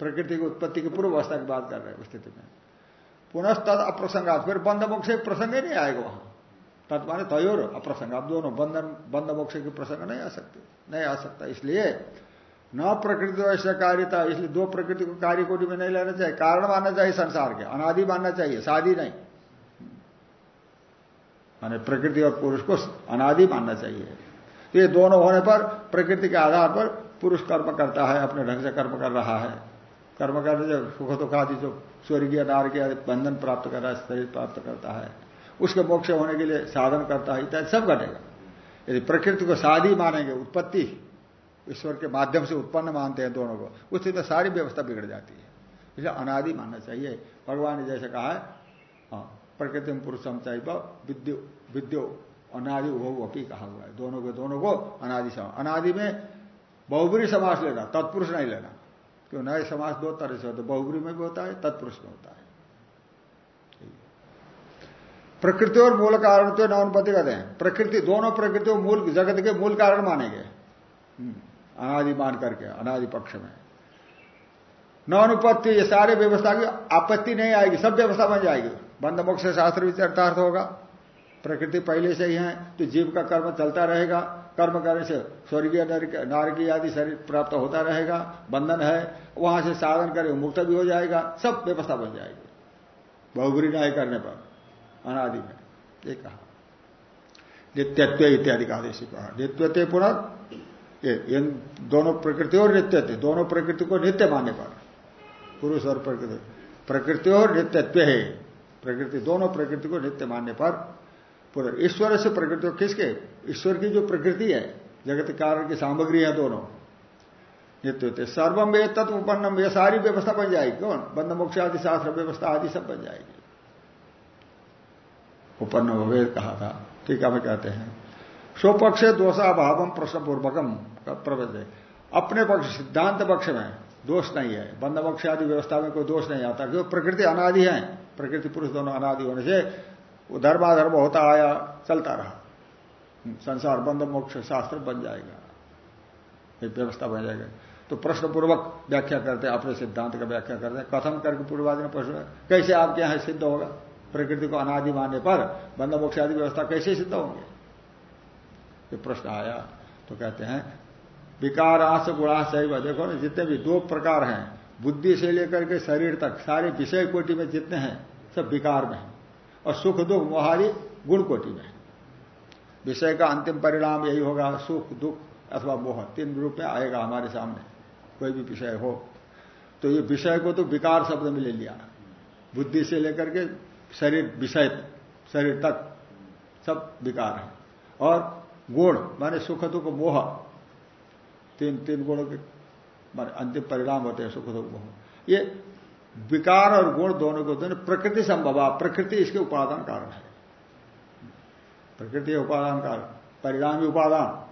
प्रकृति की उत्पत्ति की पूर्व अवस्था की बात कर रहे हैं उस स्थिति में। पुनः तद अप्रसंगात, फिर बंद मोक्ष प्रसंग ही नहीं आएगा वहाँ। तत् माने तयोर अप्रसंग। आप दोनों बंधन बंद मोक्ष के प्रसंग नहीं आ सकते, नहीं आ सकता। इसलिए न प्रकृति ऐसा कार्यता इसलिए दो प्रकृति को कार्य कोटि में नहीं लेना चाहिए। कारण मानना चाहिए संसार के, अनादि मानना चाहिए शादी नहीं। माने प्रकृति और पुरुष को अनादि मानना चाहिए। ये दोनों होने पर प्रकृति के आधार पर पुरुष कर्म करता है अपने ढंग से कर्म कर रहा है। कर्म करने जो सुख दुख आदि जो स्वर्गीय नारकीय बंधन प्राप्त कर रहा है शरीर प्राप्त करता है उसके मोक्ष होने के लिए साधन करता है इत्यादि सब घटेगा। यदि प्रकृति को शादी मानेंगे उत्पत्ति ईश्वर के माध्यम से उत्पन्न मानते हैं दोनों को उस में सारी व्यवस्था बिगड़ जाती है। इसलिए अनादि मानना चाहिए। भगवान ने जैसे कहा है हाँ, प्रकृति में पुरुषम चाहिए विद्यो अनादि उभव अपी कहा हुआ है। दोनों के दोनों को अनादि समास अनादि में बहुबरी समास लेना तत्पुरुष नहीं लेना क्यों? नए समास दो तरह से होते बहुबरी में भी होता है तत्पुरुष में होता है। प्रकृति और मूल कारण तो नवनपति कहते हैं प्रकृति दोनों प्रकृति और मूल जगत के मूल कारण मानेंगे। हम्म, अनादि मान करके अनादि पक्ष में। नवनुपत्ति ये सारे व्यवस्था की आपत्ति नहीं आएगी सब व्यवस्था बन जाएगी। बंद मोक्ष शास्त्र भी चरितार्थ होगा। प्रकृति पहले से ही है तो जीव का कर्म चलता रहेगा। कर्म करने से स्वर्गीय नारकीय आदि शरीर प्राप्त होता रहेगा। बंधन है, वहाँ से साधन करे मुक्त भी हो जाएगा। सब व्यवस्था बन जाएगी। बहुगुरी न्याय करने पर, अनादि में। ये कहा। नित्यत्व इत्यादि का आदेश कहा। नित्यत्व पुनः इन दोनों प्रकृति और नित्यत्व, दोनों प्रकृति को नित्य मानने पर। पुरुष और प्रकृति। प्रकृति और नित्यत्व है। प्रकृति, दोनों प्रकृति को नित्य मानने पर पूरा ईश्वर से प्रकृति किसके? ईश्वर की जो प्रकृति है, जगत कारण की सामग्री है दोनों। नित्य होते सर्वम वे तत्व उपन्नम ये सारी व्यवस्था बन जाएगी। कौन? बंद मोक्ष आदि शास्त्र व्यवस्था आदि सब बन जाएगी। उपन्न वेद कहा था। ठीक है कहते हैं। स्वपक्ष दोषाभाव प्रश्न पूर्वकम प्रवचन अपने पक्ष, सिद्धांत पक्ष में दोष नहीं है। बंद मोक्ष आदि व्यवस्था में कोई दोष नहीं आता, क्योंकि प्रकृति अनादि है। प्रकृति पुरुष दोनों अनादि होने से वो धर्माधर्म होता आया, चलता रहा। संसार बंद, मोक्ष शास्त्र बन जाएगा। एक व्यवस्था बन जाएगा। तो प्रश्न पूर्वक व्याख्या करते हैं, अपने सिद्धांत का व्याख्या करते हैं। कथम करके पूर्वादि में प्रश्न कैसे आपके यहाँ सिद्ध होगा? प्रकृति को अनादि मानने पर बंद, मोक्ष आदि व्यवस्था कैसे सिद्ध होंगे? ये प्रश्न आया। तो कहते हैं, विकाराश गुणाश सही देखो ना, जितने भी दो प्रकार हैं बुद्धि से लेकर के शरीर तक, सारे विषय कोटि में जितने हैं, सब विकार में है। और सुख दुख, मोहारी गुण कोटि में है। विषय का अंतिम परिणाम यही होगा, सुख, दुख अथवा मोह, तीन रूप में आएगा हमारे सामने, कोई भी विषय हो। तो ये विषय को तो विकार शब्द में ले लिया। बुद्धि से लेकर के शरीर विषय, शरीर तक, सब विकार है। और गुण, माने सुख, दुख, मोह, तीन तीन गुणों के अंतिम परिणाम होते हैं सुख दुख मोह। ये विकार और गुण दोनों को दोनों प्रकृति संभव प्रकृति इसके उपादान कारण है। प्रकृति उपादान कारण। परिणामी उपादान।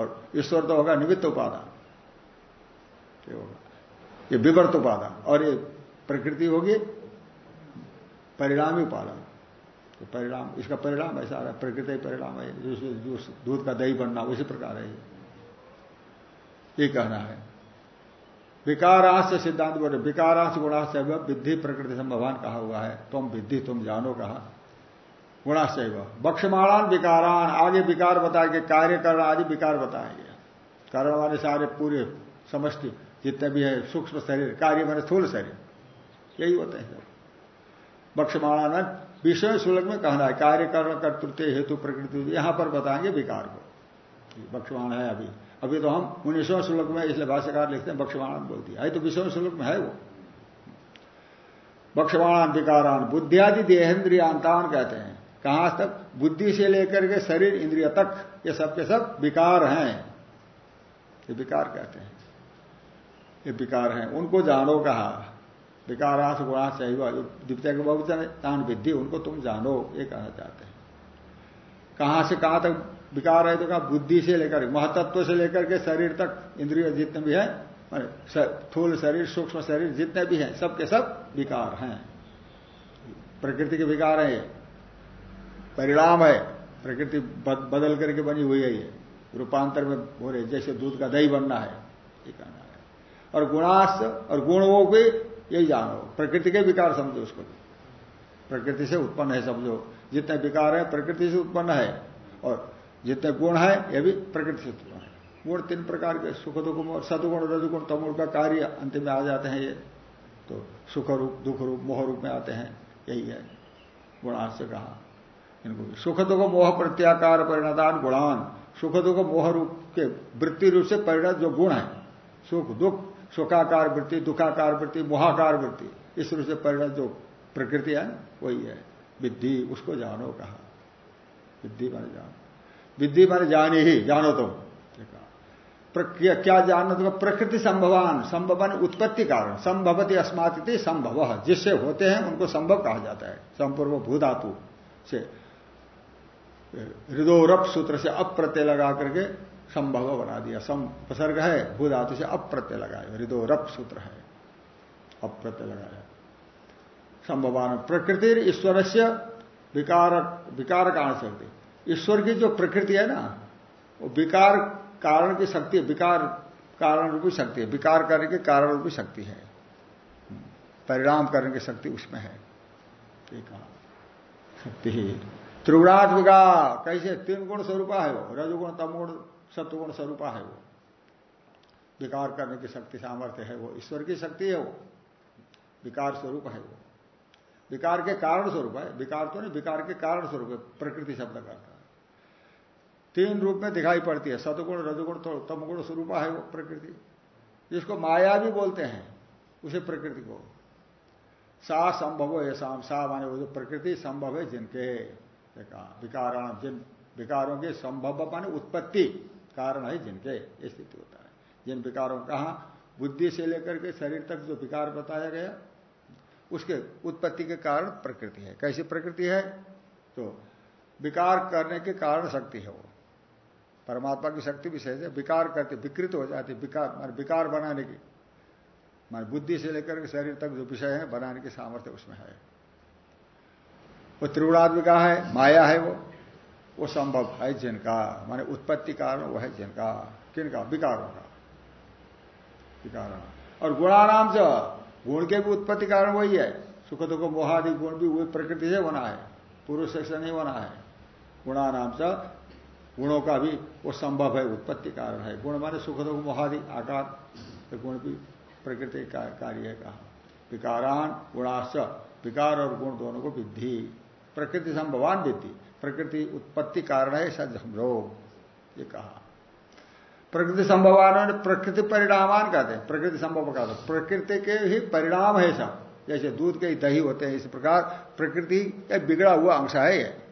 और ईश्वर तो होगा निमित्त उपादान। होगा। ये विवर्त उपादान। और ये प्रकृति होगी परिणामी उपादान। तो परिणाम, इसका परिणाम ऐसा आ रहा है। प्रकृति परिणाम है। दूध का दही बनना, उसी प्रकार है ये कहना है। विकारांश सिद्धांत बोले, विकारांश गुणाश विद्धि प्रकृति संभवान कहा हुआ है। तुम विद्धि तुम जानो कहा। गुणाशैव बक्षमाणान विकारान, आगे विकार बताएँगे कार्य करना आदि विकार बताएँगे। कारण वाले सारे पूरे समष्टि, जितने भी है, सूक्ष्म शरीर, कार्य मैंने स्थूल शरीर, यही होते हैं। बक्षमाणान विषय शुल्क में कहना है कार्य करण कर्तृत्व, हेतु, प्रकृति, यहाँ पर बताएँगे विकार को। बक्षमाण है अभी। अभी तो हम उन्नीसवें श्लोक में इसलिए भाष्यकार लिखते हैं बक्षमाण बोल दिया है तो विषय श्लोक में है वो। बक्षमाणान विकारान, बुद्धियादि देहेन्द्रियांतान कहते हैं। कहाँ तक? बुद्धि से लेकर के शरीर, इंद्रिय तक, ये सब के सब विकार हैं। ये विकार कहते हैं। ये विकार हैं। उनको जानो कहा? विकारांश, गुणांश चाहिए द्वितीय के तान विद्धि, उनको तुम जानो, ये कहना चाहते हैं। कहाँ से कहाँ तक विकार है तो कहा बुद्धि से लेकर, महतत्व से लेकर के शरीर तक इंद्रिय जितने भी है थूल शरीर, सूक्ष्म शरीर जितने भी हैं, सबके सब विकार हैं। प्रकृति के विकार हैं परिणाम है। प्रकृति बदल करके बनी हुई है ये। रूपांतर में हो रहे जैसे दूध का दही बनना है, ये कहना है। और गुणाश और गुणों भी यही जानो। प्रकृति के विकार समझो उसको प्रकृति से उत्पन्न है समझो जितने विकार है, प्रकृति से उत्पन्न है। और जितने गुण है, ये भी प्रकृति से उत्पन्न है। गुण तीन प्रकार के, सुख, दुख सदगुण, रजगुण तमुण का कार्य अंत में आ जाते हैं ये। तो सुख रूप, दुख रूप, मोह रूप में आते हैं। यही है गुणाश से कहा। इनको सुख, दुख, मोह प्रत्याकार परिणतान गुणान। सुख, दुख, मोह रूप के वृत्ति रूप से परिणत जो गुण है। सुख, दुख, सुखाकार वृत्ति, दुखाकार वृत्ति, मोहाकार वृत्ति। इस रूप से परिणत जो प्रकृति है, वही है। विद्धि, उसको जानो कहा। विद्धि माने जानो। विद्धि माने जाने ही, जानो तुम। प्रक्रिया, क्या जानना तो प्रकृति संभवान संभवान उत्पत्ति कारण। संभवती अस्मात संभव। जिससे होते हैं, उनको संभव कहा जाता है। संपूर्व भूधातु से। हृदोरप सूत्र से अप्रत्यय लगा करके संभव बना दिया। संसर्ग है भू धातु से अप्रत्यय लगाया हृदोरप सूत्र है। अप्रत्यय लगाया संभवान प्रकृति ईश्वर से विकार विकार कारण शक्ति ईश्वर की जो प्रकृति है ना, वो विकार कारण की शक्ति विकार कारण रूपी शक्ति है, विकार करने की कारण रूपी शक्ति है। परिणाम करने की शक्ति उसमें है। शक्ति त्रिगुणात्मिका कैसे? तीन गुण स्वरूपा है वो, रजगुण, तमगुण, सत्वगुण स्वरूपा है वो। विकार करने की शक्ति, सामर्थ्य है वो, ईश्वर की शक्ति है वो। विकार स्वरूप है वो। विकार के कारण स्वरूप है, विकार तो नहीं, विकार के कारण स्वरूप है, प्रकृति शब्द का तीन रूप में दिखाई पड़ती है। सतगुण रजगुण तो तमगुण स्वरूप है वो प्रकृति। जिसको माया भी बोलते हैं, उसे प्रकृति को। सा संभव है शाम सा माने वो जो प्रकृति संभव है जिनके। कहा, विकारण, जिन विकारों के संभव माने उत्पत्ति, कारण है जिनके स्थिति होता है। जिन विकारों कहा, बुद्धि से लेकर के शरीर तक जो विकार बताया गया, उसके उत्पत्ति के कारण प्रकृति है। कैसी प्रकृति है? तो विकार करने के कारण शक्ति है वो। परमात्मा की शक्ति विशेष है, विकार करते विकृत हो जाती विकार, मान विकार बनाने की। मान बुद्धि से लेकर के शरीर तक जो विषय है, बनाने की सामर्थ्य उसमें है। वो त्रिगुणात्मिका है? माया है वो। वो संभव है जिनका। माने उत्पत्ति कारण वो है जिनका। किनका? विकारों का। विकार और गुणाराम से गुण के भी उत्पत्ति कारण वही है। सुख दुख मोहादि गुण भी वही प्रकृति से बना है। पुरुष से नहीं बना है। गुणानाम से गुणों का भी वो संभव है, उत्पत्ति कारण है। गुण माने सुख, दुख मोहादि आकार गुण भी प्रकृति का कार्य है कहा। विकारान गुणाश्च, विकार और गुण दोनों को विद्धि। प्रकृति संभवान विद्धि। प्रकृति उत्पत्ति कारण है ऐसा समझो ये कहा। प्रकृति संभवान प्रकृति परिणामान कहते हैं। प्रकृति संभव का प्रकृति के ही परिणाम है सब। जैसे दूध के दही होते हैं, इस प्रकार प्रकृति का बिगड़ा हुआ अंश है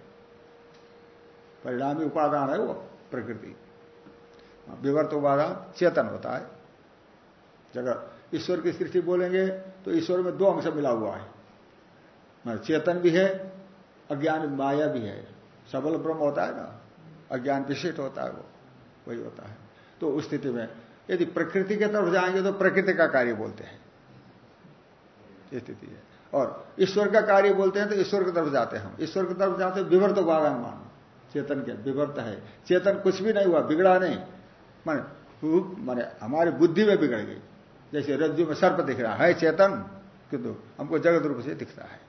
परिणामी उपादान है वो, प्रकृति। विवर्त उपादान चेतन होता है। जगह ईश्वर की सृष्टि बोलेंगे तो ईश्वर में दो अंश मिला हुआ है। चेतन भी है, अज्ञान माया भी है। सबल ब्रह्म होता है ना, अज्ञान विशिष्ट होता है वो, वही होता है। तो उस स्थिति में यदि प्रकृति के तरफ़ जाएँगे तो प्रकृति का कार्य बोलते हैं। स्थिति है। और ईश्वर का कार्य बोलते हैं तो ईश्वर की तरफ़ जाते हैं हम। ईश्वर की तरफ़ जाते हैं, विवर्त उपादान मान चेतन के विवर्त है। चेतन कुछ भी नहीं हुआ, बिगड़ा नहीं। माने माने हमारी बुद्धि में बिगड़ गई। जैसे रज्जु में सर्प दिख रहा है चेतन? किंतु हमको जगत रूप से दिखता है।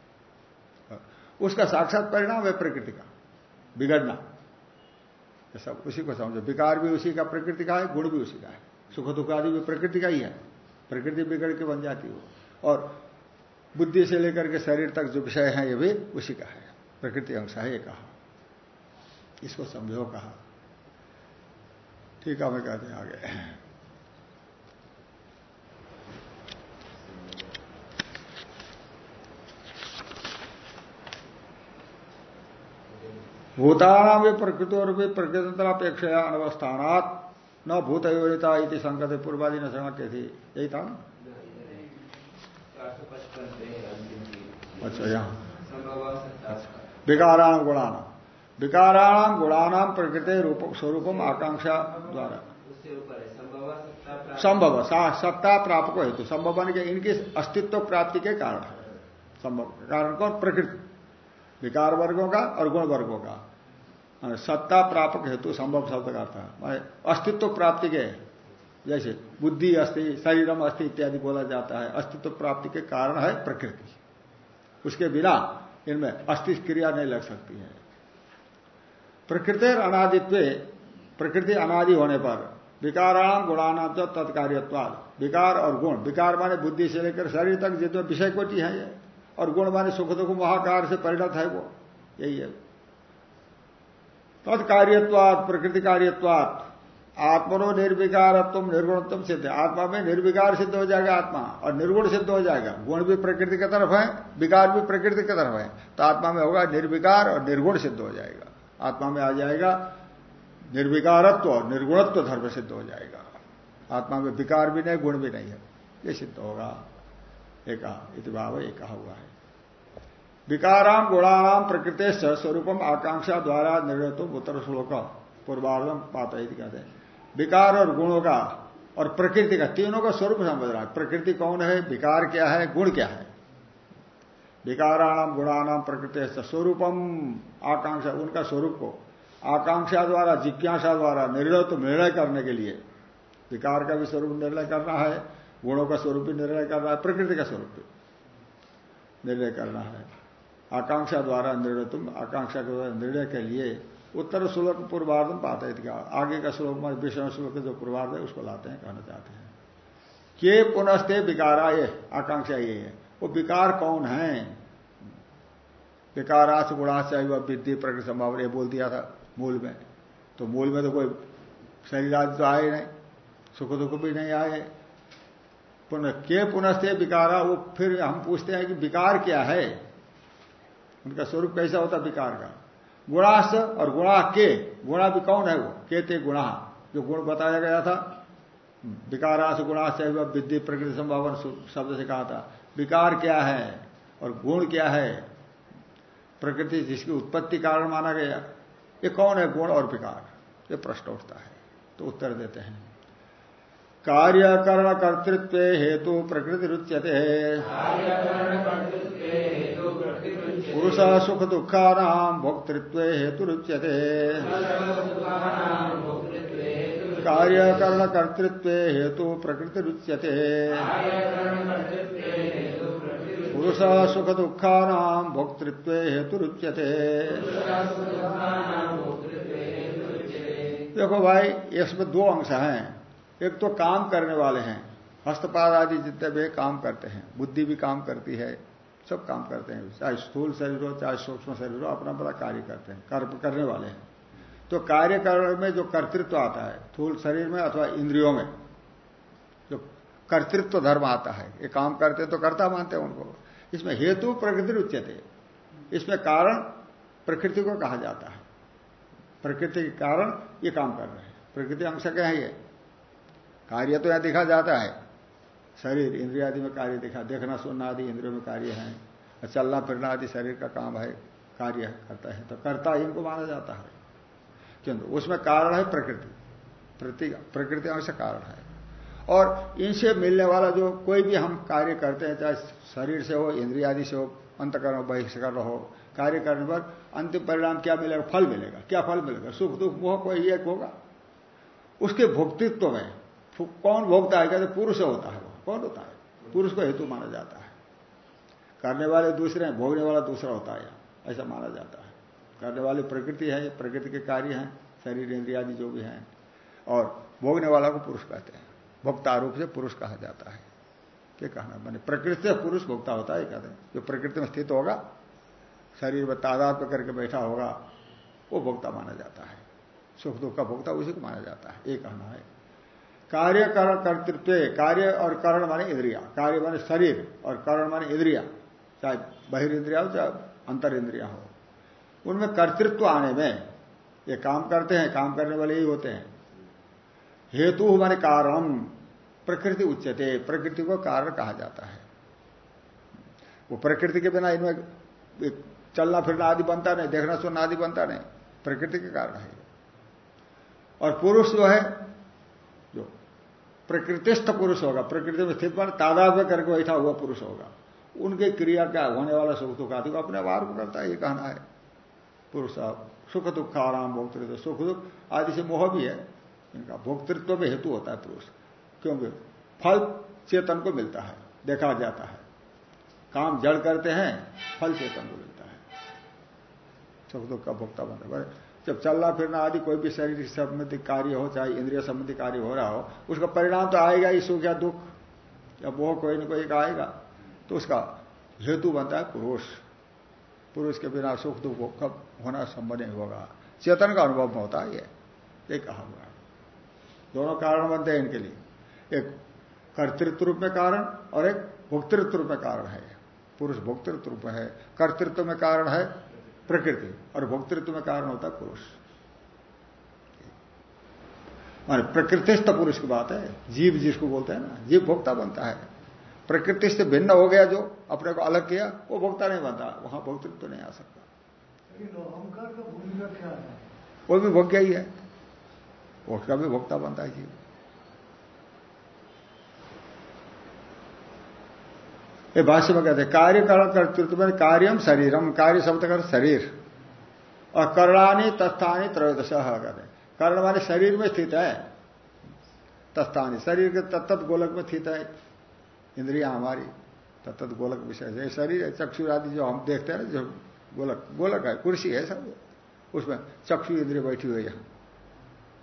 उसका साक्षात परिणाम है प्रकृति का, बिगड़ना। सब उसी को समझो। विकार भी उसी का प्रकृति का है, गुण भी उसी का है। सुख दुख आदि भी प्रकृति का ही है। प्रकृति बिगड़ के बन जाती हो। और बुद्धि से लेकर के शरीर तक जो विषय है, ये भी उसी का है। प्रकृति अंश है, ये कहा। इसको समझो कहा। ठीक है मैं कहते हैं आगे। भूतानाम भी प्रकृति और भी प्रकृतंत्रापेक्षा अनवस्थानात न भूत योनिता इति संकत पूर्वादि न समझते थी यही था ना? अच्छा यहाँ। विकाराण गुणाना विकाराणाम गुणानाम प्रकृति रूप स्वरूपम आकांक्षा द्वारा। संभव सत्ता प्राप्त को हेतु। संभव बन के इनकी अस्तित्व प्राप्ति के कारण। संभव, कारण कौन? प्रकृति। विकार वर्गों का और गुण वर्गों का। सत्ता प्रापक हेतु संभव शब्द का अर्थ अस्तित्व प्राप्ति के, जैसे बुद्धि अस्थि शरीरम अस्थि इत्यादि बोला जाता है। अस्तित्व प्राप्ति के कारण है प्रकृति। उसके बिना इनमें अस्थि क्रिया नहीं लग सकती है। प्रकृति अनादित्व, प्रकृति अनादि होने पर विकाराणाम गुणानाम तो विकार और गुण, विकार माने बुद्धि से लेकर शरीर तक जितने विषय कोटि है ये, और गुण माने सुख दुख महाकार से परिणत है वो, यही है। तत्कार्यवाद प्रकृति कार्यवाद आत्मनो निर्विकारत्व, निर्गुणत्व सिद्ध आत्मा में निर्विकार सिद्ध हो जाएगा आत्मा, और निर्गुण सिद्ध हो जाएगा। गुण भी प्रकृति की तरफ़ है, विकार भी प्रकृति की तरफ़ है। तो आत्मा में होगा निर्विकार और निर्गुण सिद्ध हो जाएगा। आत्मा में आ जाएगा, निर्विकारत्व और निर्गुणत्व धर्म सिद्ध हो जाएगा। आत्मा में विकार भी नहीं, गुण भी नहीं है। ये सिद्ध होगा। एक भाव एक कहा हुआ है। विकाराम गुणाराम प्रकृति स्वरूपम, आकांक्षा द्वारा निर्णय उत्तर श्लोक, पूर्वार्धम, पाता कहते हैं। विकार और गुणों का और प्रकृति का, तीनों का स्वरूप समझ रहा है। प्रकृति कौन है? विकार क्या है? गुण क्या है? विकाराणाम गुणानाम प्रकृति स्वरूपम। आकांक्षा, उनका स्वरूप को। आकांक्षा द्वारा, जिज्ञासा द्वारा निर्णय तो निर्णय करने के लिए। विकार का भी स्वरूप निर्णय करना है, गुणों का स्वरूप भी निर्णय करना है, प्रकृति का स्वरूप भी निर्णय करना है। आकांक्षा द्वारा निर्णय तुम, आकांक्षा के द्वारा निर्णय के लिए उत्तर श्लोक पूर्वार्धम पाते आगे का श्लोक में विषय श्लोक जो पूर्वार्ध है, उसको लाते हैं, कहना चाहते हैं। के पुनस्ते विकारा ये आकांक्षा ये है। वो विकार कौन है? विकाराश गुणाश वह विद्धि, प्रकृति संभावना, ये बोल दिया था मूल में। तो मूल में तो कोई शरीर आदि तो आए नहीं, सुख दुख भी नहीं आए। पुनः के पुनस्ते विकारा, वो फिर हम पूछते हैं कि विकार क्या है? उनका स्वरूप कैसा होता विकार का? गुणाश और गुणा के, गुणा भी कौन है वो? के ते गुणा, जो गुण बताया गया था। विकाराश गुणाश विद्धि, प्रकृति संभावन, शब्द से कहा था। विकार क्या है और गुण क्या है? प्रकृति जिसकी उत्पत्ति कारण माना गया ये कौन है गुण और विकार? ये प्रश्न उठता है तो उत्तर देते हैं। कार्यकरण कर्तृत्व हेतु प्रकृति रुच्यते पुरुष सुख दुखा नाम भोक्तृत्व हेतु रुच्यते कार्यकरण कर्तृत्व हेतु प्रकृति रुच्यते पुरुष सुख दुखा नाम भोक्तृत्व हेतु रुच्यते देखो भाई, इसमें दो अंश हैं। एक तो काम करने वाले हैं। हस्तपाद आदि जितने भी काम करते हैं, बुद्धि भी काम करती है, सब काम करते हैं। चाहे स्थूल शरीर हो, चाहे सूक्ष्म शरीर हो, अपना बड़ा कार्य करते हैं, कर्म करने वाले हैं। तो कार्य करण में जो कर्तृत्व आता है, स्थूल शरीर में अथवा इंद्रियों में, जो कर्तृत्व धर्म आता है, ये काम करते तो कर्ता मानते हैं उनको। इसमें हेतु प्रकृति उच्चते इसमें कारण प्रकृति को कहा जाता है। प्रकृति के कारण ये काम कर रहे हैं। प्रकृति अंश क्या है ये? कार्य तो यहाँ दिखा जाता है। शरीर, इंद्रिया आदि में कार्य दिखा, देखना, सुनना आदि इंद्रियों में कार्य है। चलना, फिरना आदि शरीर का काम है, कार्य करता है। तो कर्ता इनको माना जाता है। किंतु उसमें कारण है प्रकृति। प्रकृति अंश कारण है। और इनसे मिलने वाला जो कोई भी हम कार्य करते हैं, चाहे शरीर से हो इंद्रिया आदि से हो, अंतकरण हो, बहिष्करण हो, कार्य करने पर अंतिम परिणाम क्या मिलेगा? फल मिलेगा। क्या फल मिलेगा? सुख दुख, मोह कोई एक होगा? उसके भोक्तित्व में कौन भोगता है? कहते पुरुष होता है कौन होता है? पुरुष को हेतु माना जाता है। करने वाले दूसरे हैं, भोगने वाला दूसरा होता है। ऐसा माना जाता है। करने वाली प्रकृति है, प्रकृति के कार्य हैं, शरीर इंद्रिया जो भी हैं, और भोगने वाला को पुरुष कहते हैं। भोक्ता रूप से पुरुष कहा जाता है। क्या कहना मैंने प्रकृति से पुरुष भोक्ता होता है कहते हैं। जो प्रकृति में स्थित होगा, शरीर में तादाद पर करके बैठा होगा, वो भोक्ता माना जाता है। सुख दुख का भोक्ता उसी को माना जाता है। ये कहना है। कार्य करण कर्तृत्व, कार्य और करण माने इंद्रिया। कार्य माने शरीर और करण माने इंद्रिया। चाहे बहिर्द्रिया हो, चाहे अंतर इंद्रिया हो। उनमें कर्तृत्व आने में, ये काम करते हैं, काम करने वाले ही होते हैं। हेतु माने कारण, प्रकृति उच्चते प्रकृति को कारण कहा जाता है। वो प्रकृति के बिना इनमें चलना फिरना आदि बनता नहीं, देखना सुनना आदि बनता नहीं, प्रकृति के कारण है। और पुरुष जो है, जो प्रकृतिस्थ पुरुष होगा, प्रकृति में स्थित तादाद में करके बैठा हुआ पुरुष होगा, उनके क्रिया क्या होने वाला सुख दुख आदि को अपने वार को करता है, ये कहना है। पुरुष सुख दुख, आराम भोक्तृत्व सुख दुख आदि से मोह भी है इनका भोक्तृत्व में हेतु होता है पुरुष। क्योंकि फल चेतन को मिलता है, देखा जाता है। काम जड़ करते हैं, फल चेतन को मिलता है। सुख दुख का भोक्ता बनता है। जब चलना फिरना आदि कोई भी शरीर संबंधी कार्य हो, चाहे इंद्रिय संबंधी कार्य हो रहा हो, उसका परिणाम तो आएगा ही सुख या दुख। या वो कोई ना कोई आएगा तो उसका हेतु बनता है पुरुष। पुरुष के बिना सुख दुख कब होना संभव नहीं होगा। चेतन का अनुभव होता है ये। कहा हुआ दोनों कारण बनते हैं इनके लिए। एक कर्तृत्व रूप में कारण और एक भोक्तृत्व रूप में कारण है। पुरुष भोक्तृत्व रूप में है कर्तृत्व में कारण है प्रकृति। और भोक्तृत्व में कारण होता है पुरुष। माने प्रकृतिस्थ पुरुष की बात है। जीव जिसको बोलते हैं ना जीव भोक्ता बनता है। प्रकृति से भिन्न हो गया जो अपने को अलग किया वो भोक्ता नहीं बनता। वहाँ भोक्तृत्व तो नहीं आ सकता। वो भी भोग्य ही है। उसका भी भोक्ता बनता है जीव। ये भाष्य में कहते कार्य कर्तृत्व में कार्यम शरीरम, कार्य शब्द कर शरीर। और कर्णानी तस्थानी त्रयोदश कहते कर्ण वाले शरीर में स्थित है। तस्थानी शरीर के तत्त गोलक में स्थित है। इंद्रिया हमारी तत्त गोलक विषय है शरीर है, चक्षु आदि जो हम देखते हैं ना, जो गोलक गोलक है, कुर्सी है सब। उसमें चक्षु इंद्रिय बैठी हुई है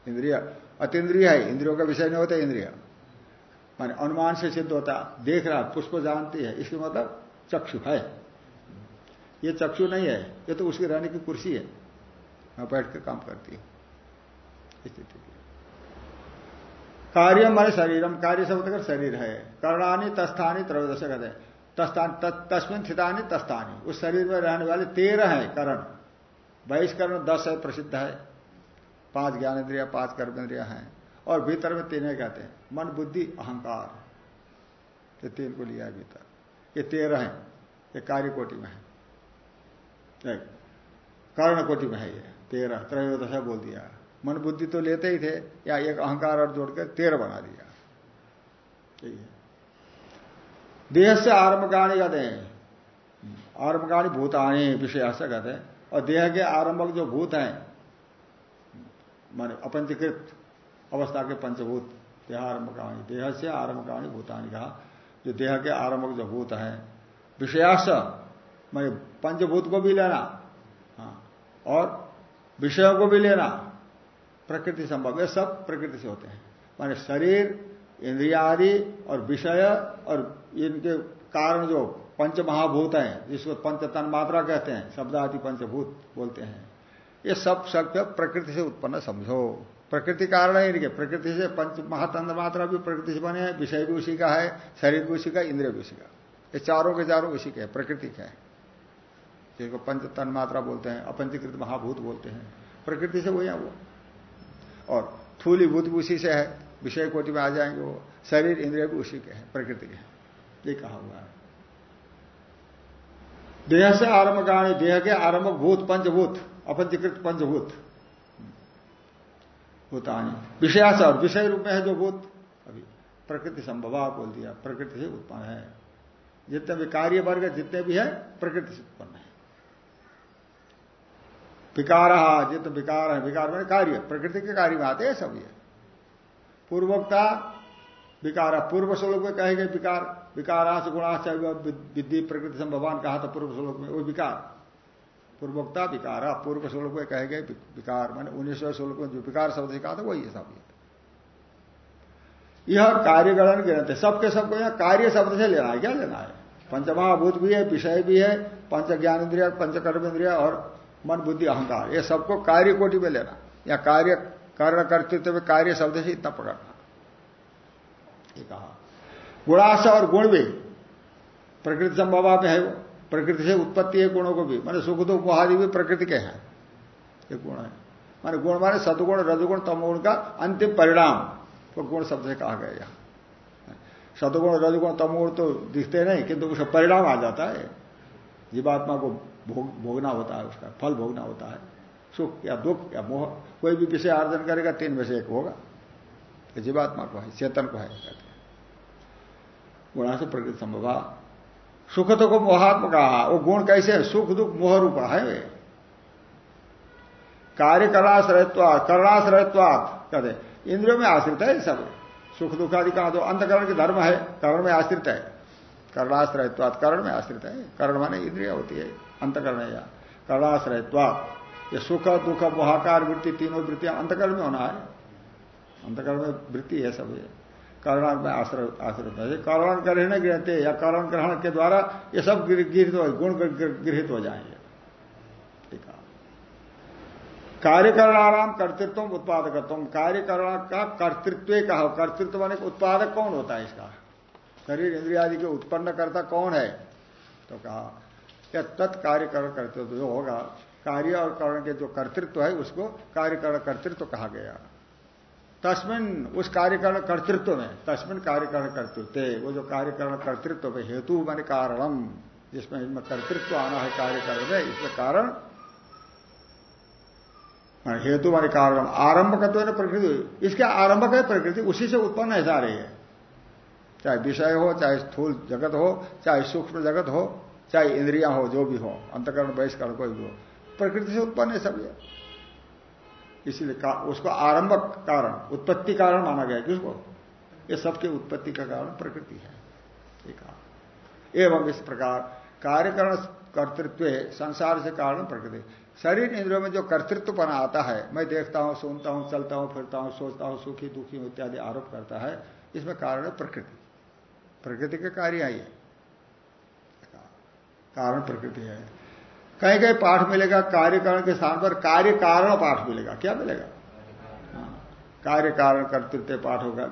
इंद्रिया। अतिद्रिय है, इंद्रियों का विषय नहीं होता, इंद्रिया। माने अनुमान से सिद्ध होता, देख रहा, पुष्प जानती है, इसके मतलब चक्षु है। ये चक्षु नहीं है, ये तो उसकी रहने की कुर्सी है। वहाँ बैठ कर काम करती है। स्थिति कार्य माने शरीरम, कार्य शब्द कर शरीर है। कर्णानी, तस्थानी, त्रयोदश कहते तस्तान तस्मिन स्थितानी, तस्थानी। उस शरीर में रहने वाले तेरह है करण। बहिष्करण दस है, प्रसिद्ध है। पाँच ज्ञानेन्द्रिया पाँच कर्मेंद्रिया हैं। और भीतर में तीन कहते हैं। मन, बुद्धि, अहंकार। ये तीन को लिया है भीतर। ये तेरह है। ये कार्य कोटि में है। कर्ण कोटि में है ये। तेरह, त्रयोदशा बोल दिया। मन, बुद्धि तो लेते ही थे। या एक अहंकार और जोड़कर तेरह बना दिया। देह से आरंभ गाने कहते हैं। आरंभकाणी भूतानी विषय ऐसा कहते हैं। और देह के आरंभक जो भूत हैं माने अपंचीकृत अवस्था के पंचभूत देह आरंभकाणी देह से आरंभकाणी भूतानी कहा। जो देह के आरंभक जो भूत हैं विषयास माने पंचभूत को भी लेना हाँ और विषयों को भी लेना, प्रकृति संभव, ये सब प्रकृति से होते हैं। माने शरीर इंद्रिया आदि और विषय और इनके कारण जो पंच महाभूत हैं, जिसको पंच तन मात्रा कहते हैं शब्द आदि पंचभूत बोलते हैं। ये सब शब्द प्रकृति से उत्पन्न समझो। प्रकृति कारण है, इनके प्रकृति से पंच महातंत्र मात्रा भी प्रकृति से बने हैं, विषय भी उसी का है, शरीर भी उसी का, इंद्रिय भी उसी का। ये चारों के चारों उसी के प्रकृति के हैं। जिसको पंच तन मात्रा बोलते हैं, अपंचीकृत महाभूत बोलते हैं। प्रकृति से वो है वो। और थूली भूत भी उसी से है, विषय कोटि में आ जाएँगे वो। शरीर, इंद्रिय भी उसी के हैं, प्रकृति के हैं। ये कहा हुआ है। देह से आरंभ कहानी, देह के आरंभ भूत, पंचभूत। अपंचीकृत पंचभूत भूतानी। विषयास और विषय रूप में है जो भूत। अभी प्रकृति संभवा बोल दिया, प्रकृति से उत्पन्न है। जितने भी कार्य वर्ग जितने भी है, प्रकृति से उत्पन्न है। विकार, जितने विकार है, विकार में कार्य। प्रकृति के कार्य में आते हैं सब ये। पूर्वोक्ता, विकार, पूर्व श्लोक में कहे गए विकार। विकाराश, गुणाश विद्धि, प्रकृति संभवान कहा था पूर्व श्लोक में, वो विकार। पूर्वोक्ता विकार। पूर्व श्लोक में कहे गए विकार, मैंने उन्नीसवें श्लोक में जो विकार शब्द से कहा था, वही है सब यह कार्यगणन गिनते सबके सबको यहाँ कार्य शब्द से लेना है, क्या लेना है? पंचमहाभूत भी है, विषय भी है पंच ज्ञान इंद्रिया पंचकर्म इंद्रिया और मन, बुद्धि, अहंकार, ये सबको कार्य कोटि में लेना। या कार्य, कर्ण, कर्तृत्व में कार्य शब्द से इतना पकड़ना। ये कहा। गुणाश और गुण भी प्रकृति संभवा में है वो। प्रकृति से उत्पत्ति है गुणों को भी। माने सुख दुख मोहादि भी प्रकृति के हैं। ये गुण है। माने गुण माने सदगुण, रजगुण, तमगुण का अंतिम परिणाम। तो गुण शब्द से कहा गया। यहाँ सदगुण, रजगुण, तमगुण तो दिखते नहीं, किंतु उसका परिणाम आ जाता है। जीवात्मा को भोग, भोगना होता है उसका, फल भोगना होता है। सुख या दुख या मोह, कोई भी विषय आर्जन करेगा, तीन से एक होगा। जीवात्मा को है, चेतन को हैं। गुणा से प्रकृति संभवा सुख तो को मोहात्म कहा वो गुण कैसे है? सुख दुख मोह रूपा है वे। कार्य करणाश्रयत्वात करणाश्रयत्वात कहते इंद्रियों में आश्रित है सब। सुख दुख आदि कहा तो अंतकरण के धर्म है, कर्ण में आश्रित है। करणाश्रयत्वात कर्ण में आश्रित है। कर्ण माने इंद्रिया होती है, अंतकरण या। करणाश्रयत्वात ये सुख, दुख, मोहाकार, वृत्ति, तीनों वृत्तियाँ अंतकरण में होना है। अंतकरण में वृत्ति है सब ये। करण में आश्रित है करण ग्रहण गृहते या करण ग्रहण के द्वारा ये सब गृहित हो, गुण गृहित हो जाएँगे। कार्यकरणाराम कर्तृत्व उत्पादकत्व कार्यकरण का कर्तृत्व कहा, कर्तृत्व माने उत्पादक कौन होता है इसका? शरीर इंद्रिया आदि के उत्पन्न करता कौन है? तो कहा, या तत्कार्यकरण कर्तृत्व जो होगा, कार्य और करण के जो कर्तृत्व है, उसको कार्यकरण कर्तृत्व कहा गया। तस्मिन उस कार्यकरण कर्तृत्व में, तस्मिन कार्यकरण कर्तृत्व, वो जो कार्यकरण कर्तृत्व में हेतु मान कारणम, जिसमें इनमें कर्तृत्व आना है कार्यकरण में, इसमें कारण हेतु मान कारण आरंभ करते हुए प्रकृति, इसके आरंभक है प्रकृति, उसी से उत्पन्न है सारे है। चाहे विषय हो, चाहे स्थूल जगत हो, चाहे सूक्ष्म जगत हो, चाहे इंद्रिया हो, जो भी हो, अंतकरण, बहिष्करण, कोई भी हो, प्रकृति से उत्पन्न है सब ये। इसीलिए उसको आरंभक कारण, उत्पत्ति कारण माना गया किसको? ये सबके उत्पत्ति का कारण प्रकृति है। एवं इस प्रकार कार्यकरण कर्तृत्व संसार से कारण प्रकृति शरीर इंद्रियों में जो कर्तृत्व बना आता है, मैं देखता हूँ, सुनता हूँ, चलता हूँ, फिरता हूँ, सोचता हूँ, सुखी, दुखी इत्यादि आरोप करता है, इसमें कारण है प्रकृति। प्रकृति के कार्य है कारण प्रकृति है। कहीं कहीं पाठ मिलेगा कार्यकरण के स्थान पर कार्य कारण पाठ मिलेगा। क्या मिलेगा? हाँ, कार्य कारण कर्तृत्व पाठ होगा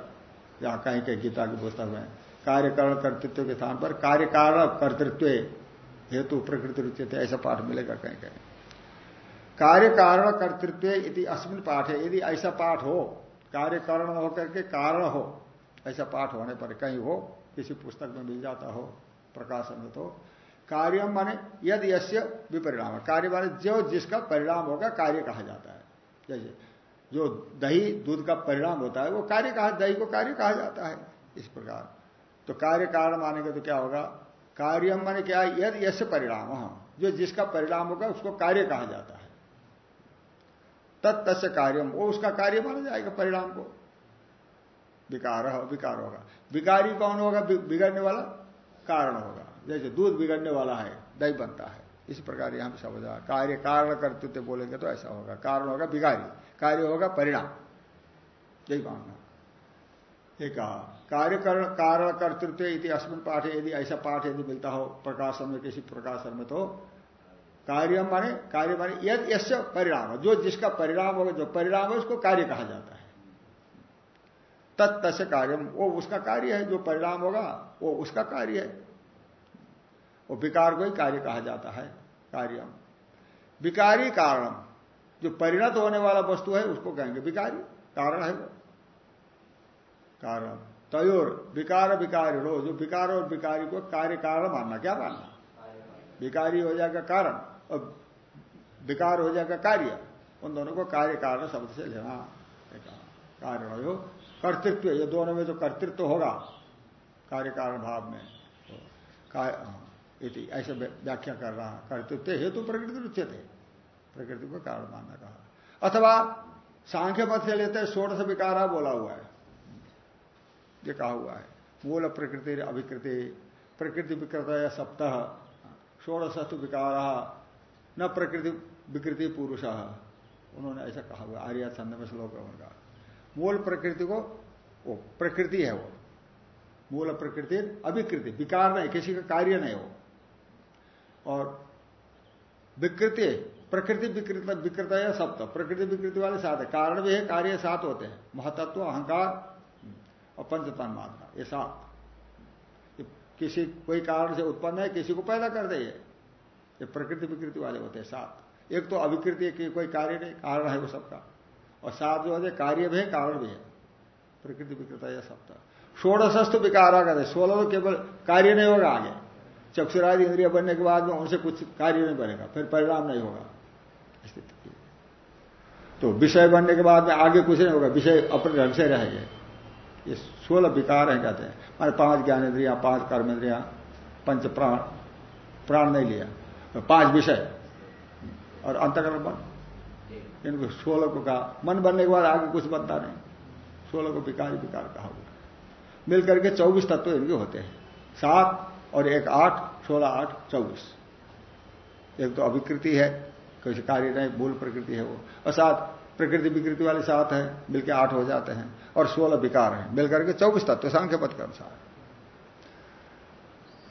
या कहीं कहीं गीता की पुस्तक में। कार्यकरण कर्तृत्व के स्थान पर कार्य कारण कर्तृत्व हेतु प्रकृति रुचित ऐसा पाठ मिलेगा कहीं कहीं। कार्य कारण कर्तृत्व यदि अस्मिन पाठ है यदि ऐसा पाठ हो कार्य कारण होकर के कारण हो ऐसा पाठ होने पर कहीं हो किसी पुस्तक में मिल जाता हो प्रकाशन में तो कार्य माने यद यश्य विपरिणाम, कार्य माने जो जिसका परिणाम होगा कार्य कहा जाता है। जैसे जो दही, दूध का परिणाम होता है, वो कार्य कहा, दही को कार्य कहा जाता है, इस प्रकार। तो कार्य कारण मानेंगे तो क्या होगा? कार्यम माने क्या? यद यश परिणाम जो जिसका परिणाम होगा उसको कार्य कहा जाता है। तत्स्य कार्यम वो उसका कार्य माना जाएगा परिणाम को। विकार विकार होगा। विकारी कौन होगा? बिगड़ने वाला कारण होगा। जैसे दूध बिगड़ने वाला है, दही बनता है। इस प्रकार यहाँ पर समझा कार्य कारण कर्तृत्व बोलेंगे तो ऐसा होगा। कारण होगा बिगारी, कार्य होगा परिणाम। यही एक कहा, कार्य कारण कर्तृत्व यदि अस्मिन पाठ यदि ऐसा पाठ यदि मिलता हो, प्रकाशन में किसी प्रकाशन में तो कार्य माने कार्य माने यद यश परिणाम। जो जिसका परिणाम होगा, जो परिणाम है, उसको कार्य कहा जाता है। तत्त कार्य, वो उसका कार्य है, जो परिणाम होगा, वो उसका कार्य है। वो विकार को ही कार्य कहा जाता है कार्य विकारी कारण जो परिणत होने वाला वस्तु है उसको कहेंगे विकारी कारण है वो। कारण। तयोर विकार विकारी रो जो विकार और विकारी को कार्य कारण मानना क्या मानना? विकारी हो जाएगा कारण और विकार हो जाएगा कार्य। उन दोनों को कार्य कारण शब्द से लेना। कारण हो कर्तृत्व ये दोनों में जो कर्तृत्व होगा कार्य कारण भाव में हाँ, इति, ऐसे व्याख्या कर रहा कर्तृत्व हेतु प्रकृति रुच्य थे प्रकृति को कारण मानना कहा। अथवा सांख्य पथ से लेते षोड़श विकारा बोला हुआ है। ये कहा हुआ है। मूल प्रकृति, अभिकृति, प्रकृति विकृत या सप्ताह षोड़शस्तु विकारा, न प्रकृति विकृति पुरुष। उन्होंने ऐसा कहा हुआ आर्या छंद में श्लोक है उनका। मूल प्रकृति को वो प्रकृति है वो। मूल प्रकृति, अभिकृति, विकार नहीं, किसी का कार्य नहीं हो। और विकृति, प्रकृति विकृत विकृत है सप्त? प्रकृति विकृति वाले सात है। कारण भी है, कार्य सात होते हैं। महतत्व, अहंकार और पंचतन मात्रा, ये सात। किसी, कोई कारण से उत्पन्न है, किसी को पैदा कर दे ये। प्रकृति विकृति वाले होते हैं, सात। एक तो अभिकृति की कोई कार्य नहीं, कारण है वो सबका। और सात जो है, कार्य भी है, कारण भी है। प्रकृति विकृता या सप्ताह षोड़शस्थ विकारा कहते सोलह तो केवल कार्य नहीं होगा आगे। चक्षुरादि इंद्रिय बनने के बाद में उनसे कुछ कार्य नहीं बनेगा, फिर परिणाम नहीं होगा। स्थिति। तो विषय बनने के बाद में आगे कुछ नहीं होगा, विषय अपने ढंग से रहेंगे। ये सोलह विकार है कहते हैं। माने पाँच ज्ञान इंद्रिया, पाँच कर्म इंद्रिया, पंच प्राण प्राण नहीं लिया तो पाँच विषय। और अंतकरण बन इनको सोलह को कहा, मन बनने के बाद आगे कुछ बनता नहीं। सोलह को विकार विकार कहा मिलकर के चौबीस तत्व इनके होते हैं। सात और एक आठ सोलह आठ चौबीस। एक तो अभिकृति है कैसे कार्य नहीं, मूल प्रकृति है वो। और साथ प्रकृति विकृति वाले साथ है मिलकर आठ हो जाते हैं, और सोलह विकार है, मिलकर के चौबीस तत्व सांख्य पद के अनुसार।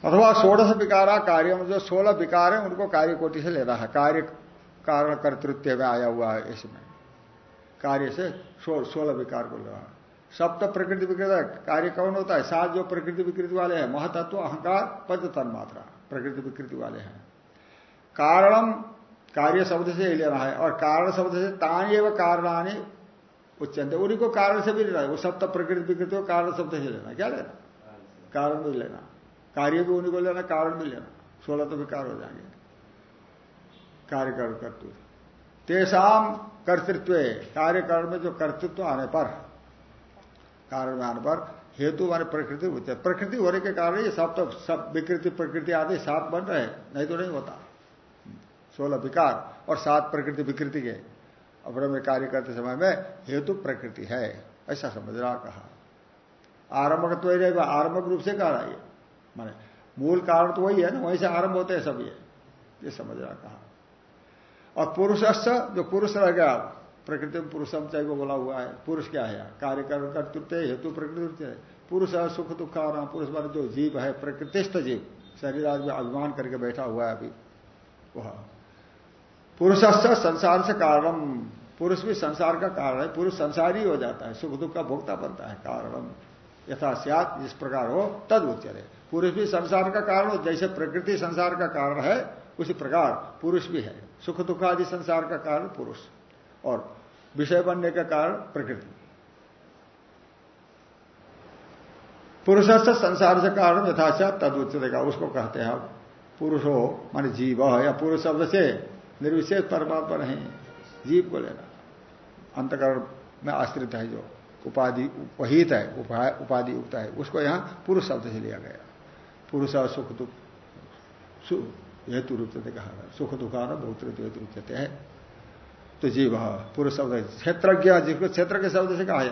अथवा सोलह विकारा कार्य जो सोलह विकार है, उनको कार्य कोटि से लेना है। कार्य कारण कर्तृत्व में आया हुआ है इसमें। कार्य से सोलह विकार को ले रहा है। सप्त प्रकृति विकृत कार्य कौन होता है? सात जो प्रकृति विकृति वाले हैं, महतत्व, अहंकार, पद तन मात्रा प्रकृति विकृति वाले हैं। कारणम कार्य शब्द से लेना है और कारण शब्द से तान एवं कारणानी उच्चंत उन्हीं को कारण से भी लेना है। वो सप्त प्रकृति विकृति को कारण शब्द से लेना क्या लेना? कारण भी लेना। कार्य भी उन्हीं को लेना, कारण भी लेना। सोलह तो विकार हो जाएँगे। कार्य कर्तृत्व। तेसाम कर्तृत्व कार्यकरण में जो कर्तृत्व आने पर कारण पर हेतु माने प्रकृति होते हैं। प्रकृति होने के कारण ये सब तो सब विकृति, प्रकृति आदि सात बन रहे नहीं तो नहीं होता। सोलह विकार और सात प्रकृति विकृति के अपने में कार्य करते समय में हेतु प्रकृति है। ऐसा समझ रहा कहा। आरंभक तो ही आरंभक रूप से कह रहा माने मूल कारण तो वही है ना, वहीं से आरंभ होते हैं सब ये। ये समझ रहा कहा। और पुरुष जो पुरुष रह गया प्रकृति में पुरुषम चाहे को बोला हुआ है। पुरुष क्या है? कार्य कर्तृत्व हेतु प्रकृति है। पुरुष है, सुख दुख आना पुरुष वाले जो जीव है, प्रकृतिस्थ जीव। शरीर आज में अभिमान करके बैठा हुआ है अभी। वह। पुरुष संसार से कारणम। पुरुष भी संसार का कारण है। पुरुष संसार ही जाता है। सुख दुख का भोक्ता बनता है। कारणम। यथा जिस प्रकार हो, तद उच्चरे पुरुष भी संसार का कारण हो। जैसे प्रकृति संसार का कारण है, उसी प्रकार पुरुष भी है। सुख दुख आदि संसार का कारण पुरुष। और विषय बनने का कारण प्रकृति। पुरुष से संसार से कारण यथाचा तद उच्चतेगा उसको कहते हैं पुरुष हो मान जीव, या पुरुष शब्द से निर्विशेष परमात्मा नहीं, जीव को लेना। अंतकरण में आश्रित है जो उपाधि उपहित है उपाधि युक्त है, उसको यहाँ पुरुष शब्द से लिया गया। पुरुष और सुख दुख हेतु रूपते कहा गया। सुख दुखान भोक्तृत्व हेतु रूपते है। तो जीव पुरुष शब्द क्षेत्रज्ञ जिसको क्षेत्र के शब्द से कहा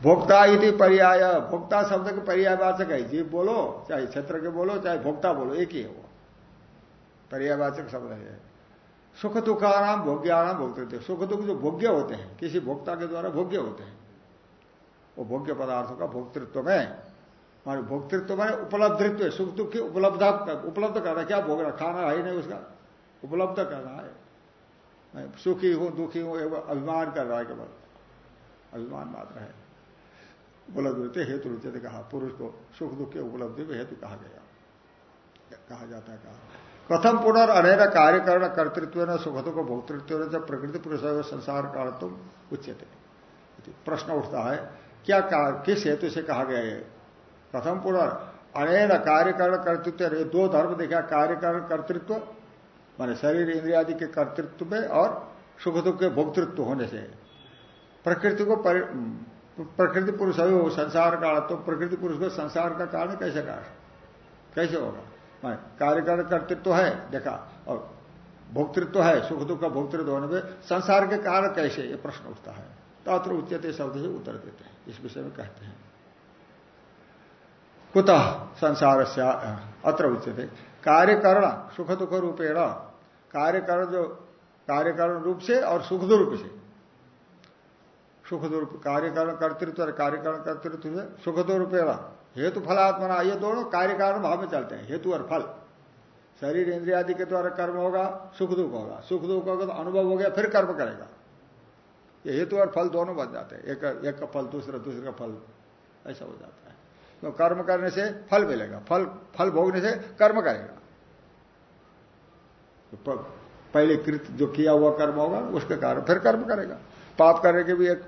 भोक्ता इति पर्याय, भोक्ता शब्द के पर्यायवाचक है। जीव बोलो, चाहे क्षेत्र के बोलो, चाहे भोक्ता बोलो, एक ही है वो। पर्यायवाचक शब्द है। सुख दुखाराम भोग्याराम भोक्तृत्व सुख दुख जो भोग्य होते हैं, किसी भोक्ता के द्वारा भोग्य होते हैं, वो भोग्य पदार्थों का भोक्तृत्व में, मान भोक्तृत्व में उपलब्धित्व सुख दुख की उपलब्ध उपलब्ध करना, क्या भोग रहा खाना है नहीं उसका। उपलब्ध कर रहा है। मैं सुखी हूँ, दुखी हूँ अभिमान कर रहा है केवल। अभिमान मात्र है। उपलब्ध होते रुचते कहा, पुरुष को सुख दुख के उपलब्धि में हेतु कहा गया। कहा जाता है, कहा। कथम पुनर् कार्य करण कर्तृत्व न सुखद को भोक्तृत्व जब प्रकृति पुरुष संसार काल तुम उच्चते प्रश्न उठता है, क्या किस हेतु से कहा गया है प्रथम पुनर् अनेन कार्यकरण कर्तृत्व दो धर्म देखा कार्यकरण कर्तृत्व माने शरीर इंद्रियादि के कर्तृत्व में और सुख दुख के भोक्तृत्व होने से। प्रकृति को प्रकृति पुरुष अभी हो संसार का तो प्रकृति पुरुष को संसार का कारण कैसे कारण? कैसे होगा? माने कार्यकरण कर्तृत्व है, देखा, और भोक्तृत्व है सुख दुख का भोक्तृत्व होने में संसार के कारण कैसे? ये प्रश्न उठता है। तो अत्र उच्चते शब्द से उत्तर देते हैं, इस विषय में कहते हैं। कुतः संसार से अत्र उच्चते कार्यकरण सुख दुख रूपेण कार्यकरण जो कार्यकरण रूप से और सुख रूप से। सुख दुरूप कार्यकरण कर्तृत्व और कार्यकरण कर्तृत्व से सुख रूपेण हेतु फलात्मना, ये दोनों कार्यकारण भाव में चलते हैं, हेतु और फल। शरीर इंद्रिया आदि के द्वारा कर्म होगा सुख दुख होगा। सुख दुख होगा तो अनुभव हो गया, फिर कर्म करेगा। ये हेतु और फल दोनों बन जाते हैं। एक एक का फल दूसरा, दूसरे का फल। ऐसा हो जाता है। तो कर्म करने से फल मिलेगा। फल फल भोगने से कर्म करेगा। तो पहले कृत जो किया हुआ कर्म होगा, उसके कारण फिर कर्म करेगा। पाप करने के भी एक,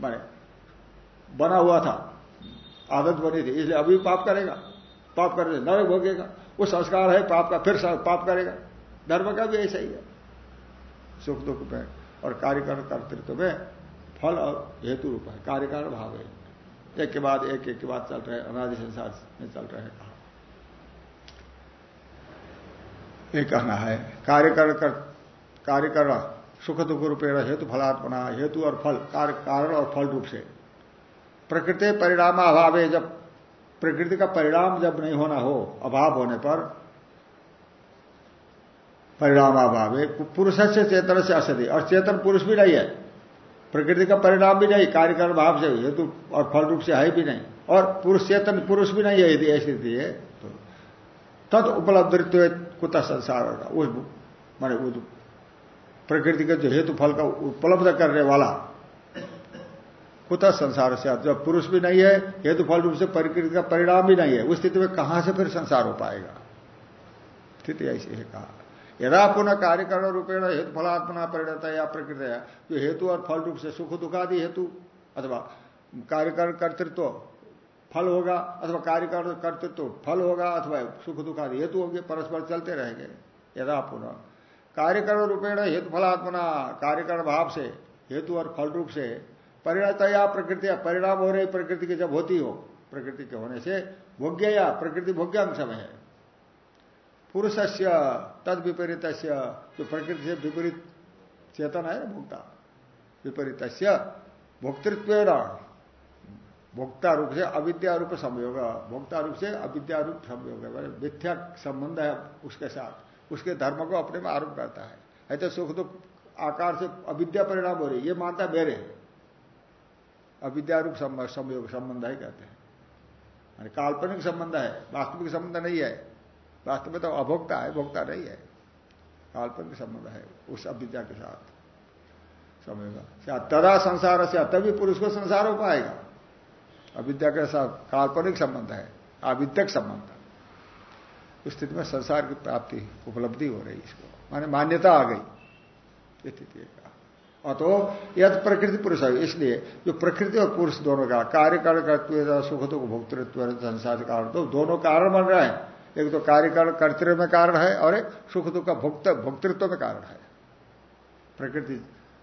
माने, बना हुआ था। आदत बनी थी, इसलिए अभी पाप करेगा। पाप करने नरक भोगेगा। वो संस्कार है, पाप का फिर पाप करेगा। धर्म का भी ऐसा ही है। सुख दुख में और कार्यकरण कर्तृत्व में फल और हेतु रूप है। कार्यकारण भाव है। एक के बाद एक एक के बाद चल रहे अनादि संसार में चल रहे कहा ये कहना है। कार्यकरण कर कार्यकरण सुख दुख रूपेण हेतु फलात्मना, हेतु और फल कारण और फल रूप से। प्रकृति परिणाम अभाव है जब, प्रकृति का परिणाम जब नहीं होना हो, अभाव होने पर परिणाम अभाव है पुरुष से चेतन से असति। और चेतन पुरुष भी नहीं है। प्रकृति का परिणाम भी नहीं कार्यकाल भाव से, हेतु और फल रूप से है भी नहीं। और पुरुष, चेतन पुरुष भी नहीं है, यदि ऐसी स्थिति है तो तद उपलब्धित्व कुत संसार होगा उस माने प्रकृति के जो हेतु फल का उपलब्ध करने वाला कुत संसार से जब पुरुष भी नहीं है, हेतु फल रूप से प्रकृति का परिणाम भी नहीं है, उस स्थिति में कहाँ से फिर संसार हो पाएगा? स्थिति ऐसी है कहा? यदा पुनः कार्यकरण रूपेण हेतु फलात्मना परिणत या प्रकृति जो हेतु और फल रूप से सुख दुखादि हेतु अथवा कार्यकरण कर्तृत्व फल होगा अथवा कार्यकरण कर्तृत्व फल होगा अथवा सुख दुखादि हेतु होंगे, परस्पर चलते रहेंगे यदा पुनः कार्यकरण रूपेण हेतु फलात्मना कार्यकरण भाव से, हेतु और फल रूप से, परिणतया प्रकृति, परिणाम हो रही प्रकृति की जब होती हो, प्रकृति के होने से भोग्य या प्रकृति भोग्य अंश में है। पुरुष से तद विपरीत जो प्रकृति से विपरीत चेतन है, भोक्ता। विपरीत भोक्तृत्व भोक्ता रूप से अविद्या रूप संयोग भोक्ता रूप से अविद्या रूप संयोग मिथ्या संबंध है उसके साथ। उसके धर्म को अपने में आरोप करता है। ऐसे सुख दुख आकार से अविद्या परिणाम हो रही ये मानता मेरे। अविद्या रूप संयोग, संबंध है कहते हैं। काल्पनिक संबंध है, वास्तविक संबंध नहीं है। वास्तव में तो अभोक्ता है, भोक्ता नहीं है। काल्पनिक संबंध है उस अविद्या के साथ। समझेगा तदा संसार से, तभी पुरुष को संसार हो पाएगा। अविद्या के साथ काल्पनिक संबंध है, आविद्यक संबंध। स्थिति में संसार की प्राप्ति उपलब्धि हो रही इसको। माने मान्यता आ गई। स्थिति का अतो यद प्रकृति पुरुष है, इसलिए जो प्रकृति और पुरुष दोनों का कार्य कारण कर्तव्य सुख दुख भोक्तृत्व संसार कारण तो दोनों कारण बन रहे हैं। एक तो कार्यकारण कर्तृत्व में कारण है और एक सुख दुख का भुक्त, भोक्तृत्व में कारण है। प्रकृति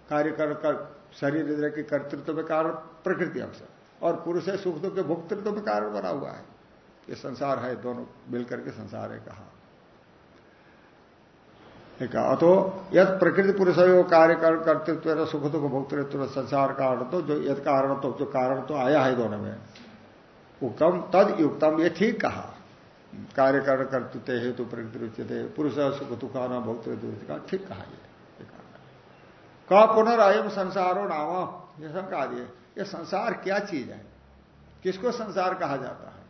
कार्यकरण कर शरीर इंद्र के कर्तृत्व में कारण, प्रकृति अंश और पुरुष है, सुख दुख के भोक्तृत्व में कारण बना हुआ है। ये संसार है, दोनों मिलकर के संसार है कहा। अतो यद प्रकृति पुरुष कार्य कर्तृत्व सुख दुख भोक्तृत्व संसार कारण तो जो यद कारण तो जो कारण तो आया है दोनों में उत्तम तद युक्तम, ये ठीक कहा। कार्य कारण कर्तृत्व हेतु प्रकृति उच्चते पुरुष सुख दुखाना भोक्तृत्व का, ठीक कहा ये। का पुनर्यम संसारो नामा, ये शंका दिए। ये संसार क्या चीज़ है? किसको संसार कहा जाता है?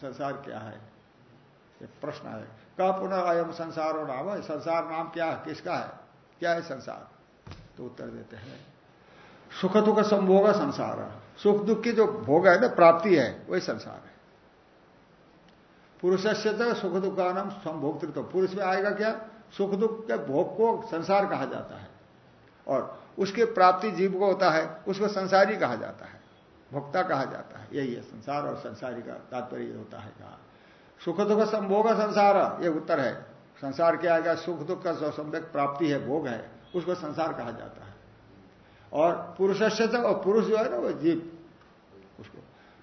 संसार क्या है? ये प्रश्न है। का पुनः अयम संसार और नाम संसार नाम क्या है? किसका है? क्या है संसार? तो उत्तर देते हैं। सुख दुख संभोग संसार। सुख दुख की जो भोग है ना, प्राप्ति है, वही संसार है। पुरुष से तो सुख दुखानम संभोक्तृत्व। पुरुष में आएगा क्या? सुख दुख के भोग को संसार कहा जाता है। और उसकी प्राप्ति जीव को होता है, उसको संसारी कहा जाता है। भोक्ता कहा जाता है। यही है संसार और संसारी का तात्पर्य होता है कहा। सुख दुख संभोग संसार, ये उत्तर है। संसार क्या आएगा सुख दुख का सम्यक प्राप्ति है, भोग है, उसको संसार कहा जाता है। और पुरुष से और पुरुष जो है ना, वो जीव, उसको।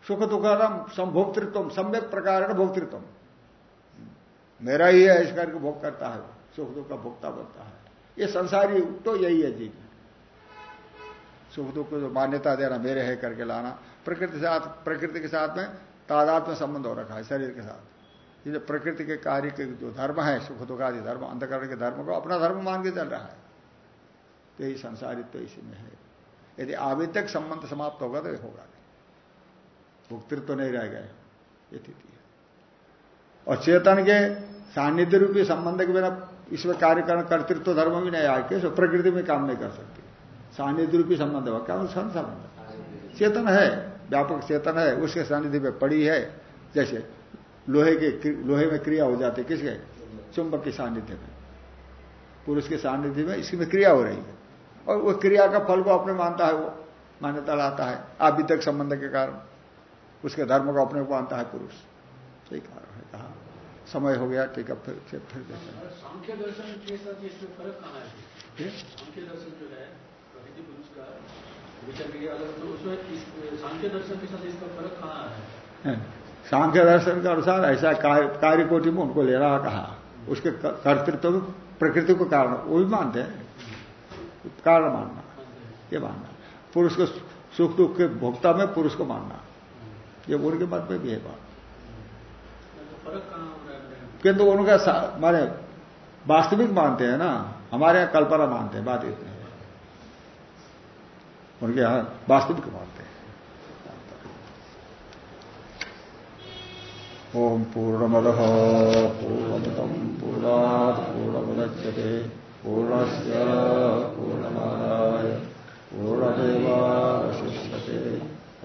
सुख दुखम संभोक्तृत्व सम्यक प्रकार भोक्तृत्व मेरा ही है, इस करके भोग करता है सुख दुख का भोक्ता बनता है। ये संसारी तो यही है जीव। सुख दुख को जो मान्यता देना, मेरे है करके लाना, प्रकृति साथ, प्रकृति के साथ में तादाद में संबंध हो रखा है, शरीर के साथ। ये प्रकृति के कार्य के जो धर्म है, सुख दुखादि धर्म, अंधकरण के धर्म को अपना धर्म मान के चल रहा है। तो यही संसारित तो इसी में है। यदि आविद्यक संबंध समाप्त होगा तो होगा नहीं। भुक्तृत्व तो नहीं रह गए। ये स्थिति है। और चेतन के सान्निध्य रूपी संबंध के बिना इसमें कार्यकरण कर्तृत्व धर्म भी नहीं आए तो प्रकृति में काम नहीं कर सकती। सान्निध्य रूपी संबंध हुआ। क्या संबंध? चेतन है व्यापक चेतन है उसके सानिध्य में पड़ी है। जैसे लोहे के लोहे में क्रिया हो जाती है किसके? चुंबक के सानिध्य में। पुरुष के सानिध्य में इसकी में क्रिया हो रही है। और वो क्रिया का फल को अपने मानता है वो मान्यता लाता है आविद्यक संबंध के कारण। उसके धर्म को अपने को मानता है पुरुष। सही कारण है कहा। समय हो गया ठीक है फिर फिर फिर देखें के पुरुष का विचार तो उसमें सांख्य दर्शन के साथ इसका फ़र्क कहाँ है? सांख्य दर्शन के अनुसार ऐसा कार्य कोटि में उनको ले रहा कहा? उसके कर्तृत्व में प्रकृति को कारण वो भी मानते हैं। कारण मानना ये मानना। पुरुष को सुख दुख के भोक्ता में पुरुष को मानना। ये उनके मत में भी है बात। किंतु उनका माने वास्तविक मानते हैं ना हमारे यहाँ कल्पना मानते हैं बात इतनी है। उनके यहाँ वास्तविक मानते हैं। ओम पूर्णमद पूर्णमदम पूर्णा पूर्णमुदच्यते। पूर्णस्य पूर्णमादाय पूर्णमेवावशिष्यते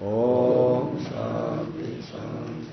ओम शांति शांति